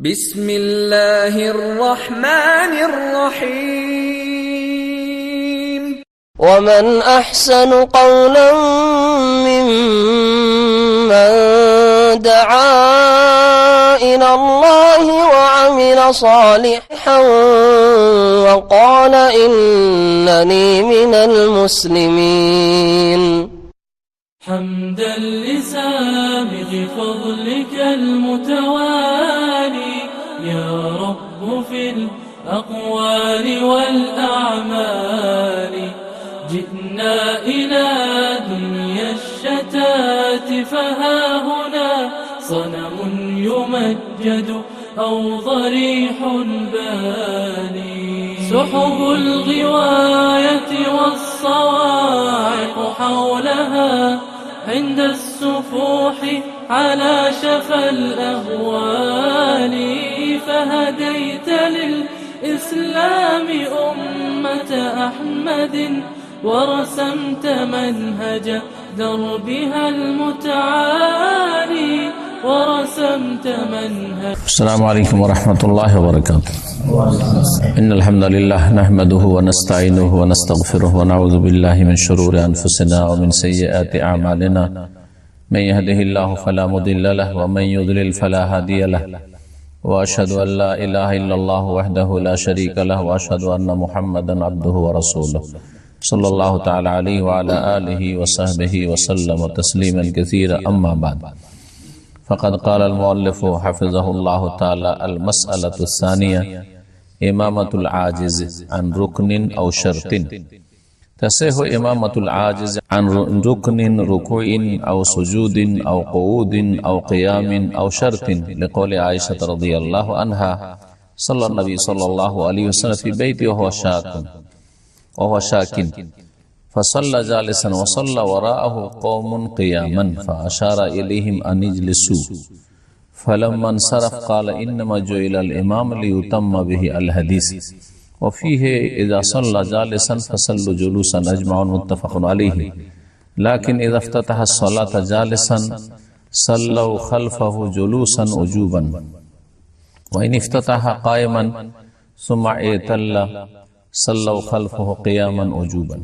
بسم الله الرحمن الرحيم ومن أحسن قولا ممن دعا إلى الله وعمل صالحا وقال إنني من المسلمين حمدا لسابق فضلك المتوالي الأقوال والأعمال. جئنا إلى دنيا الشتات فها هنا صنم يمجد أو ضريح باني. سحب الغواية والصواعق حولها عند السفوح على شفا الأهوال. فهديت للإسلام أمة أحمد ورسمت منهج دربها المتعالي ورسمت منهج السلام عليكم ورحمة الله وبركاته. إن الحمد لله نحمده ونستعينه ونستغفره ونعوذ بالله من شرور أنفسنا ومن سيئات أعمالنا. من يهده الله فلا مضل له ومن يضلل فلا هادي له. وأشهد أن لا إله إلا الله وحده لا شريك له وأشهد أن محمدا عبده ورسوله. صلى الله تعالى عليه وعلى آله وصحبه وسلم تسليما كثيرا. أما بعد، فقد قال المؤلف حفظه الله تعالى المسألة الثانية، إمامة العاجز عن ركن أو شرط. تصح إمامة العاجز عن ركن ركوع أو سجود أو قعود أو قيام أو شرط لقول عائشة رضي الله عنها صلى النبي صلى الله عليه وسلم في بيته وهو شاك وهو شاك. فصلى جالسا وصلى وراءه قوم قياما فأشار إليهم أن يجلسوا فلما انصرف قال إنما جعل الإمام ليتم به الحديث. وفيه إذا صلى جالسا فصلوا جلوسا أجمع متفق عليه لكن إذا افتتح الصلاة جالسا صلوا خلفه جلوسا وجوبا وإن افتتح قائما ثم اعتل صلوا خلفه قياما وجوبا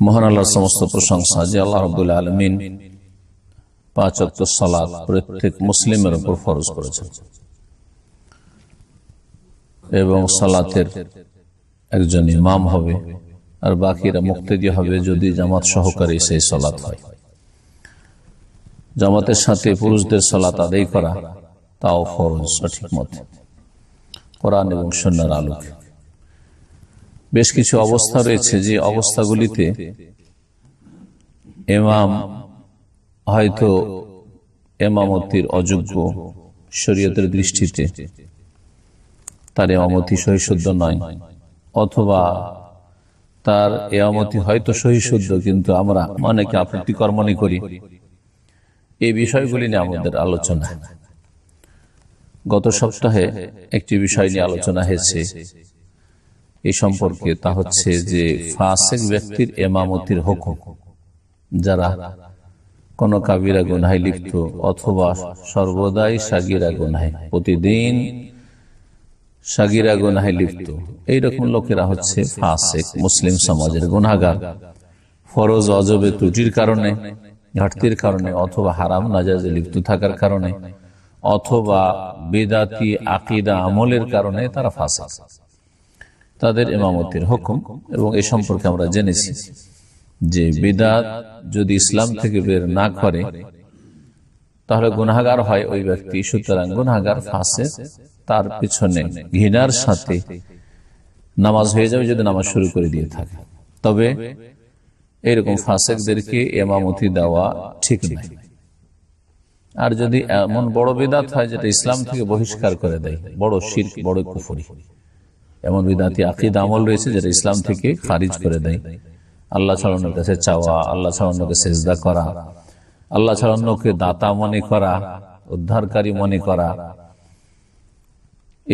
মহান আল্লাহর সমস্ত প্রশংসা যে আল্লাহ রবুল আলমিন পাঁচ অক্ট সালাদ প্রত্যেক মুসলিমের উপর ফরজ করেছেন এবং সালাতের একজন ইমাম হবে আর বাকিরা মুক্তি হবে যদি জামাত সহকারে সেই সালাত হয়। জামাতের সাথে পুরুষদের সালাত আদায় করা তাও ফরজ সঠিক মতে। কোরআন এবং সন্ন্যার আলোকে। বেশ কিছু অবস্থা রয়েছে যে অবস্থাগুলিতে এমাম হয়তো এমামতির অযোগ্য শরীয়তের দৃষ্টিতে তার এমামতি সহিশুদ্ধ নয়। অথবা তার এমামতি হয়তো সহিশুদ্ধ, কিন্তু আমরা অনেকে আপত্তিকর মনে করি। এই বিষয়গুলি নিয়ে আমাদের আলোচনা। গত সপ্তাহে একটি বিষয় নিয়ে আলোচনা হয়েছে। এই সম্পর্কে তা হচ্ছে যে ফাসেক ব্যক্তির এমামতির হুকুম। যারা কোন কাবিরা গুনায় লিপ্ত অথবা সর্বদাই সাগিরা গুনায় প্রতিদিন সাগিরা গুনাহে লিপ্ত। এইরকম লোকেরা হচ্ছে ফাসেক, মুসলিম সমাজের গুনাগার ফরজ, অজবে, ত্রুটির কারণে, ঘাটতির কারণে অথবা হারাম নাজাজে লিপ্ত থাকার কারণে অথবা বেদাতি, আকিদা, আমলের কারণে তারা ফাসেক। তাদের এমামতির হুকুম এবং এ সম্পর্কে আমরা জেনেছি যে বিদাত যদি ইসলাম থেকে বের না করে, তাহলে গুনাগার হয় ওই ব্যক্তি। সুতরাং গুনাগার ফাঁসে তার পিছনে ঘৃণার সাথে নামাজ হয়ে যাবে যদি নামাজ শুরু করে দিয়ে থাকে। তবে এরকম ফাঁসেকদেরকে এমামতি দেওয়া ঠিক নয় আর যদি এমন বড় বেদাত হয় যেটা ইসলাম থেকে বহিষ্কার করে দেয়, বড় শির বড় কুফরি, এমন বিদাতি আকিদ আমল রয়েছে যেটা ইসলাম থেকে খারিজ করে দেয়। আল্লাহ ছাড়ানোর কাছে চাওয়া, আল্লাহ ছাড়ানোকে সেজদা করা, আল্লাহ ছাড়ানোকে দাতা মনে করা, উদ্ধারকারী মনে করা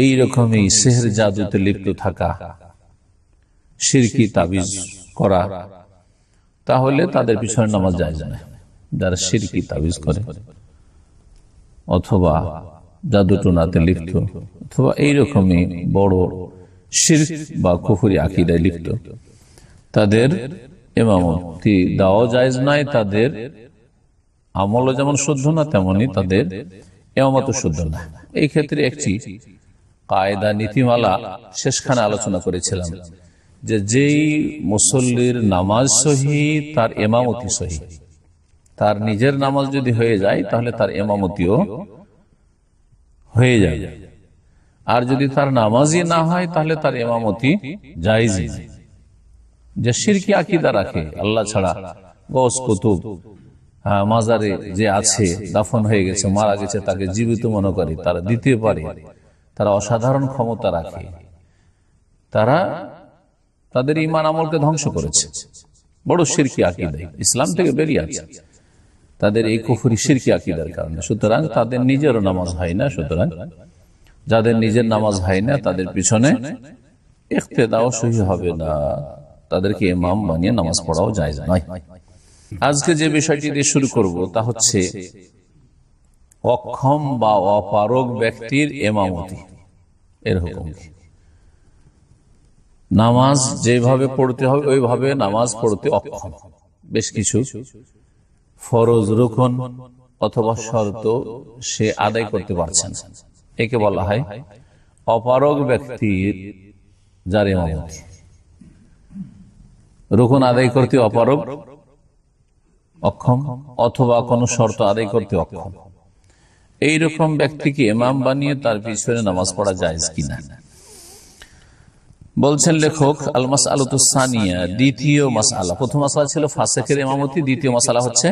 এই রকমই সেহের জাদুতে লিপ্ত থাকা সিরকি তাবিজ করা। তাহলে তাদের পিছনে নামাজ যায় না যারা সিরকি তাবিজ করে। অথবা জাদুটোনাতে লিপ্ত। অথবা এইরকমই বড় শির বা কুফুরি আকিদায় লিপ্ত। তাদের এমামতি দেওয়া জায়জ নাই তাদের আমলও যেমন শুদ্ধ না, তেমনি তাদের এমামত শুদ্ধ না। এই ক্ষেত্রে একটি কায়দা, নীতিমালা শেষখানে আলোচনা করেছিলাম যে যেই মুসল্লির নামাজ সহি, তার এমামতি সহি। তার নিজের নামাজ যদি হয়ে যায়, তাহলে তার এমামতিও হয়ে যাবে আর যদি তার নামাজই না হয়, তাহলে তার এমামতি জায়জই যে সিরকি আকিদা রাখে, আল্লাহ ছাড়া গস কুতুব মাজারে যে আছে, দাফন হয়ে গেছে, মারা গেছে, তাকে জীবিত মনে করে, তারা দিতে পারে তারা অসাধারণ ক্ষমতা রাখে। তারা তাদের ইমান আমলকে ধ্বংস করেছে। বড় সিরকি আকিদাই ইসলাম থেকে বেরিয়ে আছে। তাদের এই কুফুরি সিরকি আকিদার কারণে। সুতরাং তাদের নিজেরও নামাজ হয় না। সুতরাং যাদের নিজের নামাজ হয় না, তাদের পিছনে ইখতেদাও সহি হবে না। তাদেরকে ইমাম বানিয়ে নামাজ পড়াও যায় নয়। আজকে যে বিষয়টি দিয়ে শুরু করব তা হচ্ছে অক্ষম বা অপারগ ব্যক্তির এমামতি। এর হুকুম নামাজ যেভাবে পড়তে হবে, ওইভাবে নামাজ পড়তে অক্ষম। বেশ কিছু। ফরজ রুকন অথবা শর্ত সে আদায় করতে পারছে না। একে বলা হয় অপারগ ব্যক্তির যার এমামতি। রুকন আদায় করতে অপারগ, অক্ষম, অথবা কোনো শর্ত আদায় করতে অক্ষম। এইরকম ব্যক্তিকে ইমাম বানিয়ে তার পিছনে নামাজ পড়া যায় কিনা? বলছেন লেখক আল মাস আলুসানিয়া দ্বিতীয় মাসালা প্রথম মাসালা ছিল ফাসেকের এমামতি দ্বিতীয় মাসালা হচ্ছে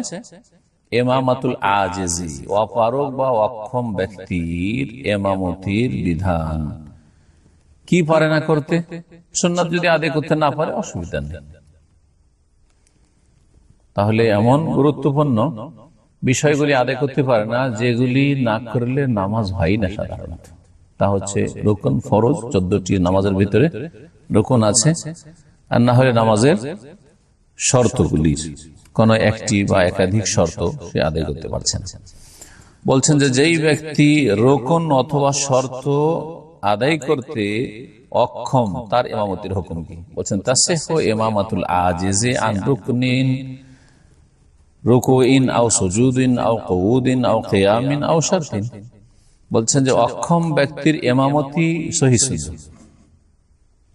এমামাতুল আজেজি অপারক বা অক্ষম ব্যক্তির এমামতির বিধান। কি পারে না করতে? সুন্নাত যদি আদায় করতে না পারে, অসুবিধা নেই। তাহলে এমন গুরুত্বপূর্ণ বিষয়গুলি আদায় করতে পারে না যেগুলি না করলে নামাজ হয় না সাধারণত। তা হচ্ছে রোকন ফরজ চোদ্দটি নামাজের ভিতরে রোকন আছে। আর না হলে নামাজের শর্তগুলি। কোন একটি বা একাধিক শর্ত সে আদায় করতে পারছেন বলছেন যে যেই ব্যক্তি রোকন অথবা শর্ত আদায় করতে অক্ষম তার এমামতির হুকুম কি? বলছেন তাসেহ এমামাতুল আজিজে আন রুকনিন রুকুইন আও সুজুদিন আও কউদিন আও কিয়ামিন আও বলছেন যে অক্ষম ব্যক্তির এমামতি সহি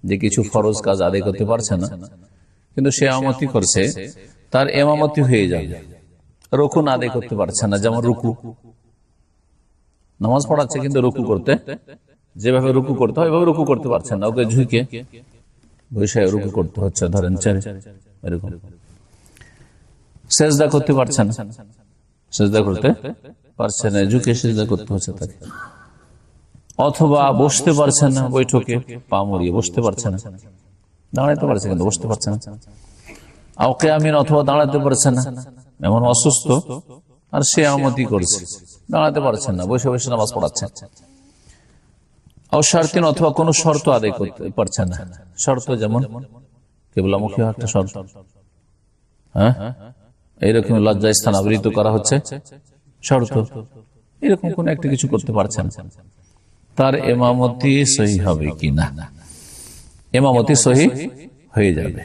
যে কিছু ফরজ কাজ আদায় করতে পারছে না, কিন্তু সে করছে, তার এমামতি হয়ে যাবে। রকুন আদায় করতে পারছে না, যেমন রুকু। নামাজ পড়াচ্ছে কিন্তু রুকু করতে, যেভাবে রুকু করতে হয় এভাবে রুকু করতে পারছেন না, ওকে ঝুঁকে বসে রুকু করতে হচ্ছে, ধরেন চারে এরকম। সেজদা করতে পারছে না সেজদা করতে পারছে না ঝুঁকে সেজদা করতে হচ্ছে তাকে অথবা বসতে পারছে না বৈঠকে পা মরিয়ে বসতে পারছে না দাঁড়াতে পারছে কিন্তু বসতে পারছে না আওকে আমিন অথবা দাঁড়াতে পারছে না এমন অসুস্থ আর সে আমতি করছে দাঁড়াতে পারছেন না বসে বসে নামাজ পড়াচ্ছেন অশার্তিন অথবা কোনো শর্ত আদায় করতে পারছেন না শর্ত যেমন কেবলামুখী একটা শর্ত হ্যাঁ এইরকম লজ্জা স্থান আবৃত করা হচ্ছে। শর্ত, এরকম কোন একটা কিছু করতে পারছেন তার এমামতি সহি হবে কি না? এমামতি সহি হয়ে যাবে।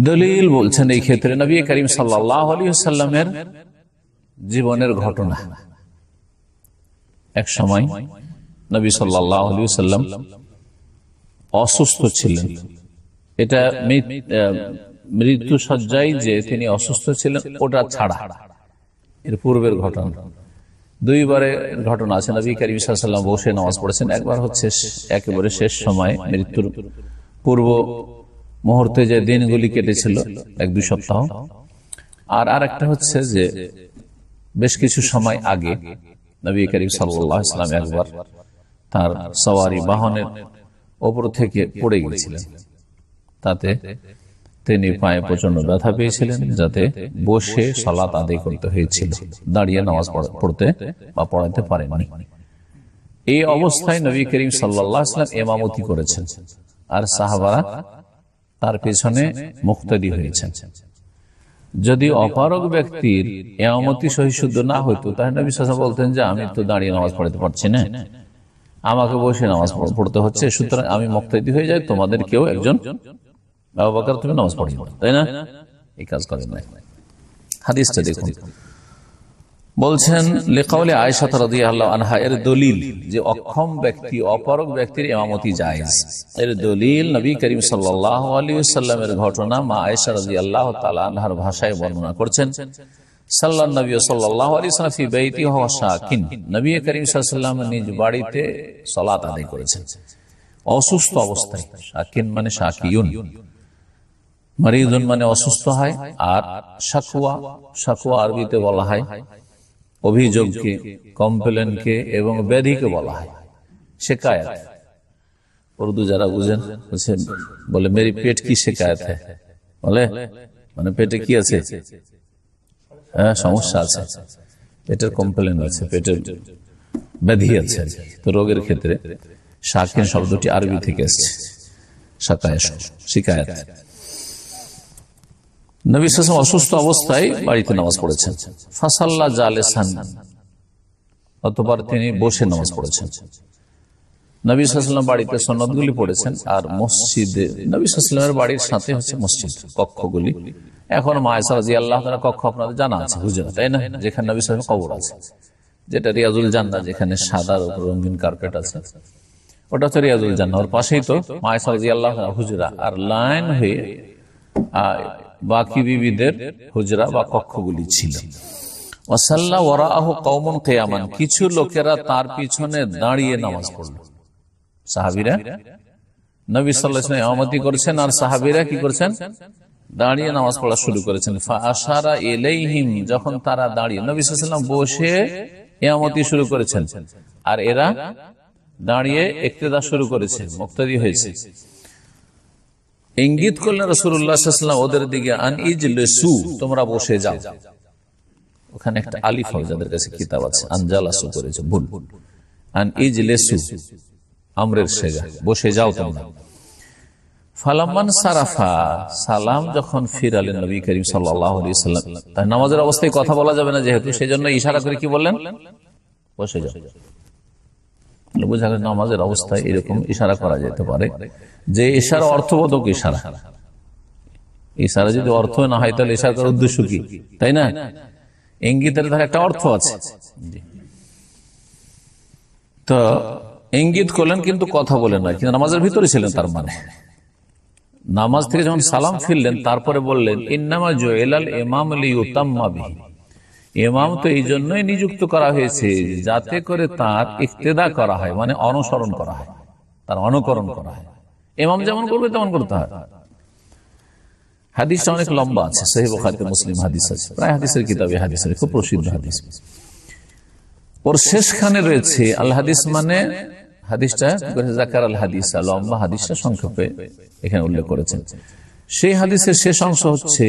দলিল বলছেন এই ক্ষেত্রে নবী করিম সাল্লামের জীবনের ঘটনা। এক সময় নবী সাল্লাম অসুস্থ ছিলেন। এটা মৃত্যু সজ্জায় যে তিনি অসুস্থ ছিলেন, ওটা ছাড়া। এর পূর্বের ঘটনা। দুইবারে ঘটনা আছে। নবী করিম সাল্লাম বসে নামাজ পড়েছেন। একবার হচ্ছে একেবারে শেষ সময় মৃত্যুর পূর্ব মুহূর্তে যে দিনগুলি কেটেছিল, এক দুই সপ্তাহ। আর আর একটা হচ্ছে যে বেশ কিছু সময় আগে নবী করিম সাল্লাম একবার তার সওয়ারি বাহনের ওপর থেকে পড়ে গিয়েছিলেন। তাতে তিনি পায়ে প্রচণ্ড ব্যথা পেয়েছিলেন যাতে বসে সালাত আদায় করতে হয়েছিল। দাঁড়িয়ে নামাজ পড়তে বা পড়াতে পারেননি। এই অবস্থায় নবী করিম সাল্লাম এমামতি করেছেন আর সাহাবারা তার পেছনে মুক্তাদি হয়েছেন। যদি অপারক ব্যক্তির এমতি সহিশুদ্ধ না হইতো, তাহলে নবী সাসা বলতেন যে, আমি তো দাঁড়িয়ে নামাজ পড়াতে পারছি না। আমাকে বসে নামাজ পড়তে হচ্ছে, সুতরাং আমি মুক্তাদি হয়ে যাই, তোমাদের কেউ একজন আবু বকর তুমি নামাজ পড়িয়ে তাই না এই কাজ করেন না হাদিসটা দেখুন বলছেন লেখাউলে আয়সাত রাদিয়াল্লাহু আনহা এর দলিল যে অক্ষম ব্যক্তি অপরক ব্যক্তির জায়েজ এর দলিল নবী করিম ঘটনা মা আনহার ভাষায় বর্ণনা করছেন নবী বাইতি নবী করিম নিজ বাড়িতে সালাত আদায় করেছেন অসুস্থ অবস্থায় শাকিন মানে মারিদুন মানে অসুস্থ হয়, আর সাকুয়া সাকুয়া আরবিতে বলা হয়। অভিযোগকে, কমপ্লেনকে এবং ব্যাধিকে বলা হয়। শেকায়ত। উর্দু যারা বুঝেন বলে, মেরি পেট কি শেকায়ত হ্যাঁ বলে মানে পেটে কি আছে? হ্যাঁ সমস্যা আছে। পেটের কমপ্লেন আছে, পেটের ব্যাধি আছে। তো রোগের ক্ষেত্রে শাকিন শব্দটি আরবি থেকে এসছে। শাকায়ত শিকায়ত। নবী সাসম অসুস্থ অবস্থায় বাড়িতে নামাজ পড়েছেন। ফাসাল্লা জালেসান অতবার তিনি বসে নামাজ পড়েছেন। নবী সাল্লাম বাড়িতে সনদগুলি পড়েছেন আর মসজিদে, নবী সাল্লামের বাড়ির সাথে হচ্ছে মসজিদ, কক্ষগুলি। এখন মায়সারাজি আল্লাহ কক্ষ আপনাদের জানা আছে, হুজরা, তাই না? যেখানে নবী সাল্লাম কবর আছে। যেটা রিয়াজুল জান্না যেখানে উপর রঙিন কার্পেট আছে। ওটা হচ্ছে রিয়াজুল জান্না ওর পাশেই তো মায়সারাজি আল্লাহ হুজরা। আর লাইন হয়ে বাকি বিবিদের হুজরা বা কক্ষগুলি ছিল। কিছু লোকেরা তার পিছনে দাঁড়িয়ে নামাজ পড়ল। সাহাবিরা? নবী করছেন, আর সাহাবিরা কি করছেন? দাঁড়িয়ে নামাজ পড়া শুরু করেছেন। আশারা এলেইহিম যখন তারা দাঁড়িয়ে, নবী বসে এমতি শুরু করেছেন। আর এরা দাঁড়িয়ে একতেদা শুরু করেছে, মুক্তাদি হয়েছে। ইঙ্গিত করলেন রসুল্লাহাম ওদের দিকে আন তোমরা বসে যাও। ওখানে একটা আলিফ হবে যাদের কাছে কিতাব আছে। আনজালাসু করেছে, ভুল। আন ইজ লেসু আমরের সেগা বসে যাও তোমরা। সারাফা, সালাম যখন নামাজের অবস্থায় কথা বলা যাবে না যেহেতু সেই জন্য ইশারা করে কি বললেন? বসে যাও। বোঝা গেল নামাজের অবস্থায় এরকম ইশারা করা যেতে পারে যে ইশারা অর্থবোধক ইশারা। ইশারা যদি অর্থ না হয় তাহলে ইশারা করার উদ্দেশ্য কি? তাই না? ইঙ্গিতের ধারে একটা অর্থ আছে। তো ইঙ্গিত করলেন কিন্তু কথা বলেন না, কিন্তু নামাজের ভিতরে ছিলেন তার মানে। নামাজ থেকে যখন সালাম ফিরলেন, তারপরে বললেন, ইন্নামা জোয়েলাল ইমাম লিউতাম্মা বিহি। ইমাম তো এই জন্যই নিযুক্ত করা হয়েছে যাতে করে তার ইক্তেদা করা হয় মানে অনুসরণ করা হয়, তার অনুকরণ করা হয়। ইমাম যেমন করবে তেমন করতে হয়। হাদিসটা অনেক লম্বা আছে সহি বখারিতে মুসলিম হাদিস আছে, প্রায় হাদিসের কিতাবে হাদিসের খুব প্রসিদ্ধ হাদিস। ওর শেষখানে রয়েছে আল হাদিস মানে হাদিসটা জাকার আল হাদিস লম্বা হাদিসটা সংক্ষেপে এখানে উল্লেখ করেছেন। সেই হাদিসের শেষ অংশ হচ্ছে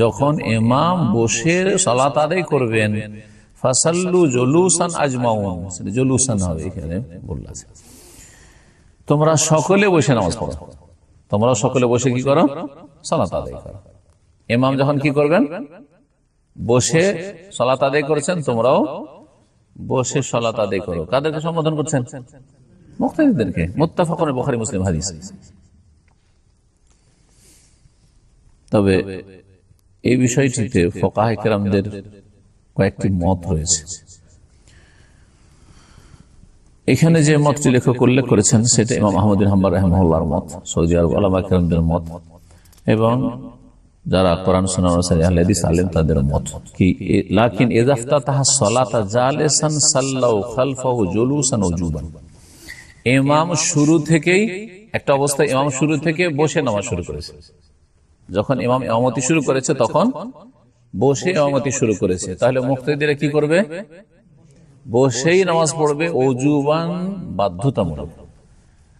যখন এমাম বসে সালাত আদায় করবেন, ফাসাল্লু জলুসান আজমাউন। জলুসান হবে এখানে বললা তোমরা সকলে বসে নামাজ পড়ো। তোমরা সকলে বসে কি করো? সালাত আদায় করো। এমাম যখন কি করবেন? বসে সলাত আদায় করেছেন, তোমরাও বসে সলাত আদায় করো। কাদেরকে সম্বোধন করছেন? মুক্তাদিদেরকে মুত্তাফাকুন বুখারী মুসলিম হাদিস। তবে এই বিষয়টিতে কয়েকটি মত রয়েছে। এখানে যে মতটি লেখক উল্লেখ করেছেন, সেটা ইমাম আহমদিন হাম্বার মত, সৌদি আরব আলামা মত এবং যারা কোরআন আলেম, তাদের মত। কি লাকিন এজাফতা তাহা সলাতা জালেসান সাল্লাউ খালফাহু জুলুসান ওজুবান ইমাম শুরু থেকেই একটা অবস্থায় ইমাম শুরু থেকে বসে নামাজ শুরু করেছে। যখন ইমাম ইমামতি শুরু করেছে তখন বসে ইমামতি শুরু করেছে। তাহলে মুক্তিদিরা কি করবে? বসেই নামাজ পড়বে অজুবান বাধ্যতামূলক।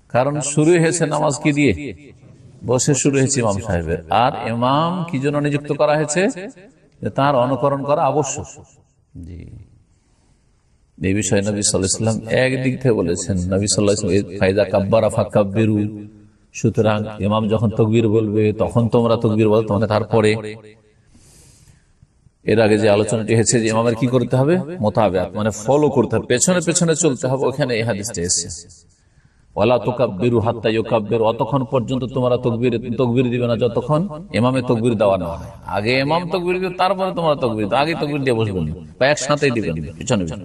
কারণ শুরু হয়েছে নামাজ কি দিয়ে? বসে শুরু হয়েছে ইমাম সাহেবের। আর ইমাম কি জন্য নিযুক্ত করা হয়েছে? তার অনুকরণ করা আবশ্যক। জি। এই বিষয়ে নবী সাল্লাম একদিক থেকে বলেছেন, নবী সাল্লাহ ফাইদা কাব্বারা ফাকাব্বিরু। সুতরাং ইমাম যখন তকবির বলবে, তখন তোমরা তকবির বলো তোমাকে তারপরে এর আগে যে আলোচনাটি হয়েছে যে ইমামের কি করতে হবে? মোতাবেক মানে ফলো করতে হবে, পেছনে পেছনে চলতে হবে, ওখানে এই হাদিসটা এসেছে। ওলা অতক্ষণ পর্যন্ত তোমরা তকবির তকবির দিবে না, যতক্ষণ ইমামে তকবির দেওয়া না আগে ইমাম তকবির দিবে, তারপরে তোমরা তকবির আগে তকবির দিয়ে বসবে না, বা একসাথেই দিবে পিছনে পিছনে।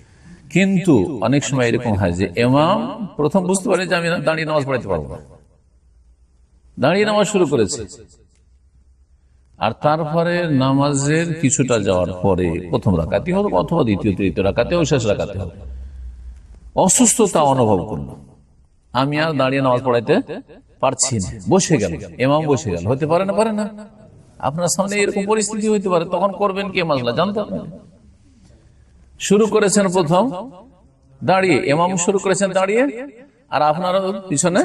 কিন্তু অনেক সময় এরকম হয় যে ইমাম প্রথম বুঝতে পারে যে আমি দাঁড়িয়ে নামাজ পড়াইতে পারব না। দাঁড়িয়ে নামাজ শুরু করেছে। আর তারপরে নামাজের কিছুটা যাওয়ার পরে প্রথম রাকাতি হবে অথবা দ্বিতীয়, তৃতীয় রাকাতে ও শেষ রাকাতে হবে অসুস্থতা অনুভব করল। আমি আর দাঁড়িয়ে নামাজ পড়াইতে পারছি না। বসে গেল। এমাম বসে গেল। হতে পারে না পারে না। আপনার সামনে এরকম পরিস্থিতি হইতে পারে। তখন করবেন কি মাসলা? জানতে হবে। শুরু করেছেন প্রথম, দাঁড়িয়ে এমাম শুরু করেছেন, দাঁড়িয়ে, আর আপনারা পিছনে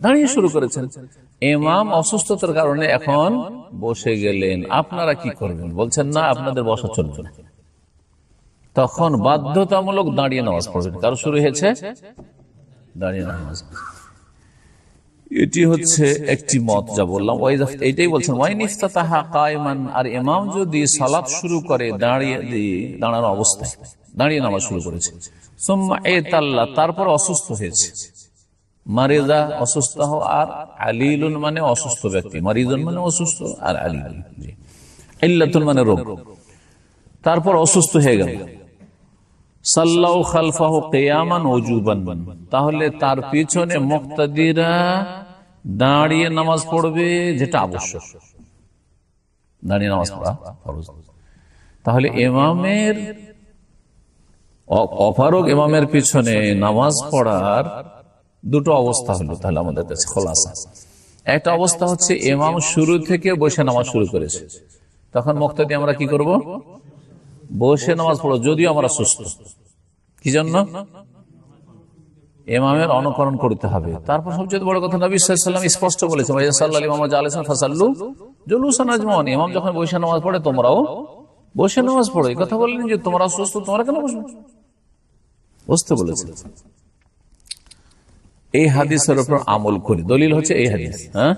দাঁড়িয়ে শুরু করেছেন। এমাম অসুস্থতার কারণে এখন বসে গেলেন। আপনারা কি করবেন? বলছেন, না, আপনাদের বসা চলবে না। তখন বাধ্যতামূলক দাঁড়িয়ে নামাজ পড়বেন। কারও শুরু হয়েছে? দাঁড়িয়ে নামাজ এটি হচ্ছে একটি মত যা বললাম। এইটাই বলছেন ওয়াইন ইফতাহা কায়মান আর ইমাম যদি সালাত শুরু করে দাঁড়িয়ে দাঁড়ানো অবস্থায় দাঁড়িয়ে নামাজ শুরু করেছে। সোম্মা এ তাল্লা তারপর অসুস্থ হয়েছে। মারিজা অসুস্থ আর আলিলুন মানে অসুস্থ ব্যক্তি। মারিজন মানে অসুস্থ আর আলিল ইল্লাতুল মানে রোগ। তারপর অসুস্থ হয়ে গেল। সাল্লাহ খালফাহ তাহলে তার পিছনে মুক্তাদিরা দাঁড়িয়ে নামাজ পড়বে, যেটা আবশ্যক। দাঁড়িয়ে নামাজ পড়া তাহলে এমামের এমামের পিছনে নামাজ পড়ার দুটো অবস্থা হলো তাহলে আমাদের কাছে খোলাসা। একটা অবস্থা হচ্ছে এমাম শুরু থেকে বসে নামাজ শুরু করেছে। তখন মুক্তাদি আমরা কি করব? বসে নামাজ পড়ো, যদিও আমরা সুস্থ। কি জন্য? এমামের অনুকরণ করতে হবে। তারপর সবচেয়ে বড় কথা নবী সাল্লাম স্পষ্ট বলেছে ফাসাল্লু জলুসান আজমন ইমাম যখন বসে নামাজ পড়ে, তোমরাও বসে নামাজ পড়ো। এই কথা বললেন যে, তোমরা সুস্থ, তোমরা কেন বসবে? বুঝতে বলেছে এই হাদিসের উপর আমল করি। দলিল হচ্ছে এই হাদিস হ্যাঁ?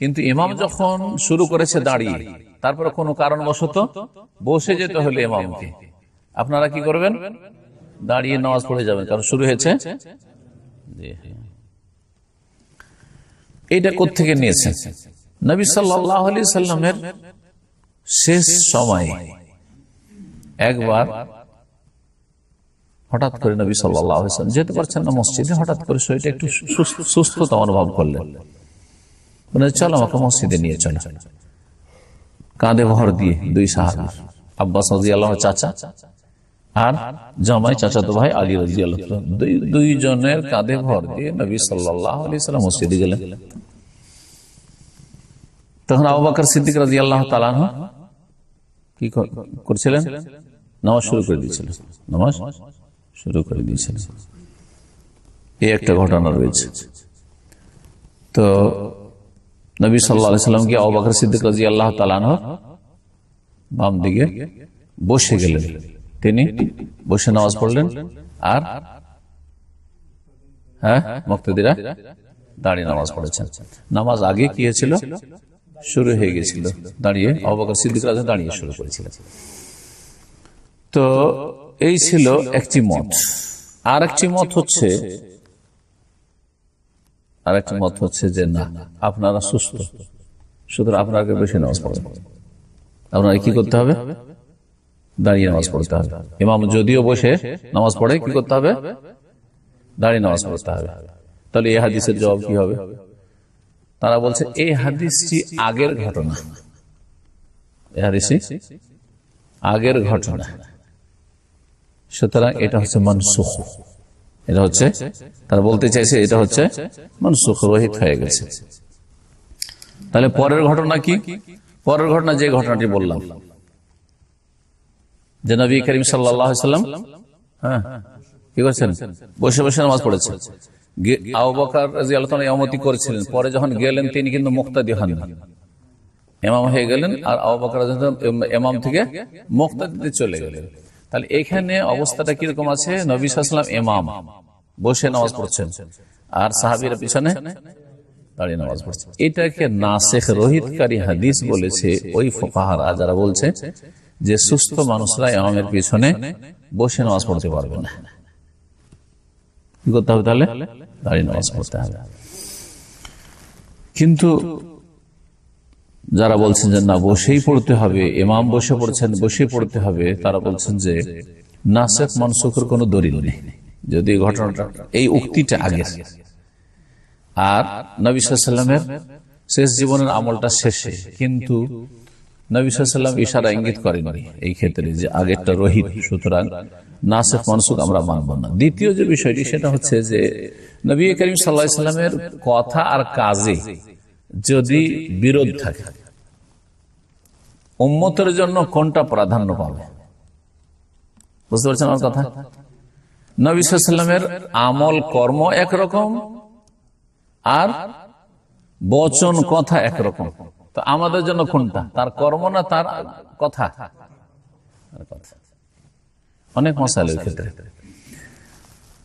কিন্তু ইমাম যখন শুরু করেছে দাঁড়িয়ে তারপরে কোনো কারণবশত বসে যেতে হলে ইমামকে। আপনারা কি করবেন? দাঁড়িয়ে নামাজ পড়ে যাবেন কারণ শুরু হয়েছে। এইটা কোথেকে নিয়েছে? নবী সাল্লাহ আলি সাল্লামের শেষ সময়। একবার হঠাৎ করে নবী সাল্লাহ যেতে পারছেন না মসজিদে হঠাৎ করে শরীরটা একটু সুস্থতা অনুভব করলেন। চলো আমাকে মসজিদে নিয়ে চলো। কাঁধে ভর দিয়ে দুই সাহাবি, আব্বাস রাজি আল্লাহ চাচা আর জামাই চাচাতো ভাই আলী রাজি আল্লাহ দুইজনের কাঁধে ভর দিয়ে নবী সাল্লাহ আলি সাল্লাম মসজিদে গেলেন। তখন আবু বাকর সিদ্দিক রাজি আল্লাহ তালান কি করছিলেন? নামাজ শুরু করে দিয়েছিলেন নামাজ শুরু করে দিয়েছিলেন এই একটা ঘটনা রয়েছে। তো নবী সাল্লা সাল্লামকে অবাকর সিদ্দিক রাজি আল্লাহ বাম দিকে বসে গেলেন। তিনি বসে নামাজ পড়লেন আর হ্যাঁ মুক্তদিরা দাঁড়িয়ে নামাজ পড়েছেন। নামাজ আগে কি হয়েছিল? শুরু হয়ে গেছিল দাঁড়িয়ে অবাকর সিদ্দিক রাজা দাঁড়িয়ে শুরু করেছিলেন। তো এই ছিল একটি মত। আর একটি মত হচ্ছে আর একটা মত হচ্ছে যে না, আপনারা সুস্থ। সুতরাং আপনাকে বেশি নামাজ পড়বেন আপনারা কি করতে হবে? দাঁড়িয়ে নামাজ পড়তে হবে। ইমাম যদিও বসে নামাজ পড়ে, কি করতে হবে? দাঁড়িয়ে নামাজ পড়তে হবে। তাহলে এই হাদিসের জবাব কি হবে? তারা বলছে, এই হাদিসটি আগের ঘটনা। এই হাদিসটি আগের ঘটনা। সুতরাং এটা হচ্ছে মনসুখ। এটা হচ্ছে, তারা বলতে চাইছে এটা হচ্ছে মনসুখ রোহিত হয়ে গেছে। তাহলে পরের ঘটনা কি? পরের ঘটনা যে ঘটনাটি বললাম। যে নবী করিম সাল্লাম হ্যাঁ কি করছেন? বসে বসে নামাজ পড়েছে পরে যখন গেলেন, তিনি কিন্তু মুক্তাদি হন এমাম হয়ে গেলেন আর আবকার এমাম থেকে মুক্তাদিতে চলে গেলেন। তাহলে এখানে অবস্থাটা কীরকম আছে? নবী সাল্লাম এমাম বসে নামাজ পড়ছেন। আর সাহাবিরা পিছনে হাদিস বলেছে ওই যে সুস্থ মানুষরা পিছনে বসে নামাজ পড়তে পারবে না। কিন্তু যারা বলছেন যে না, বসেই পড়তে হবে এমাম বসে পড়ছেন, বসেই পড়তে হবে, তারা বলছেন যে নাসেখ মনসুখের কোন দলিল নেই। যদি ঘটনাটা, এই উক্তিটা আগে। আর নবী শেষ জীবনের আমলটা শেষে, কিন্তু নবী ইশারা ইঙ্গিত করেনি এই ক্ষেত্রে যে আগেরটা রোহিত, সুতরাং নাসেফ মনসুখ আমরা মানব না। দ্বিতীয় যে বিষয়টি, সেটা হচ্ছে যে নবী করিম সাল্লাহ সাল্লামের কথা আর কাজে যদি বিরোধ থাকে উম্মতের জন্য কোনটা প্রাধান্য পাবে? বুঝতে পারছেন আমার কথা? নবী সাল্লামের আমল কর্ম একরকম আর বচন কথা একরকম। তো আমাদের জন্য কোনটা? তার কর্ম না তার কথা? অনেক মশালের ক্ষেত্রে।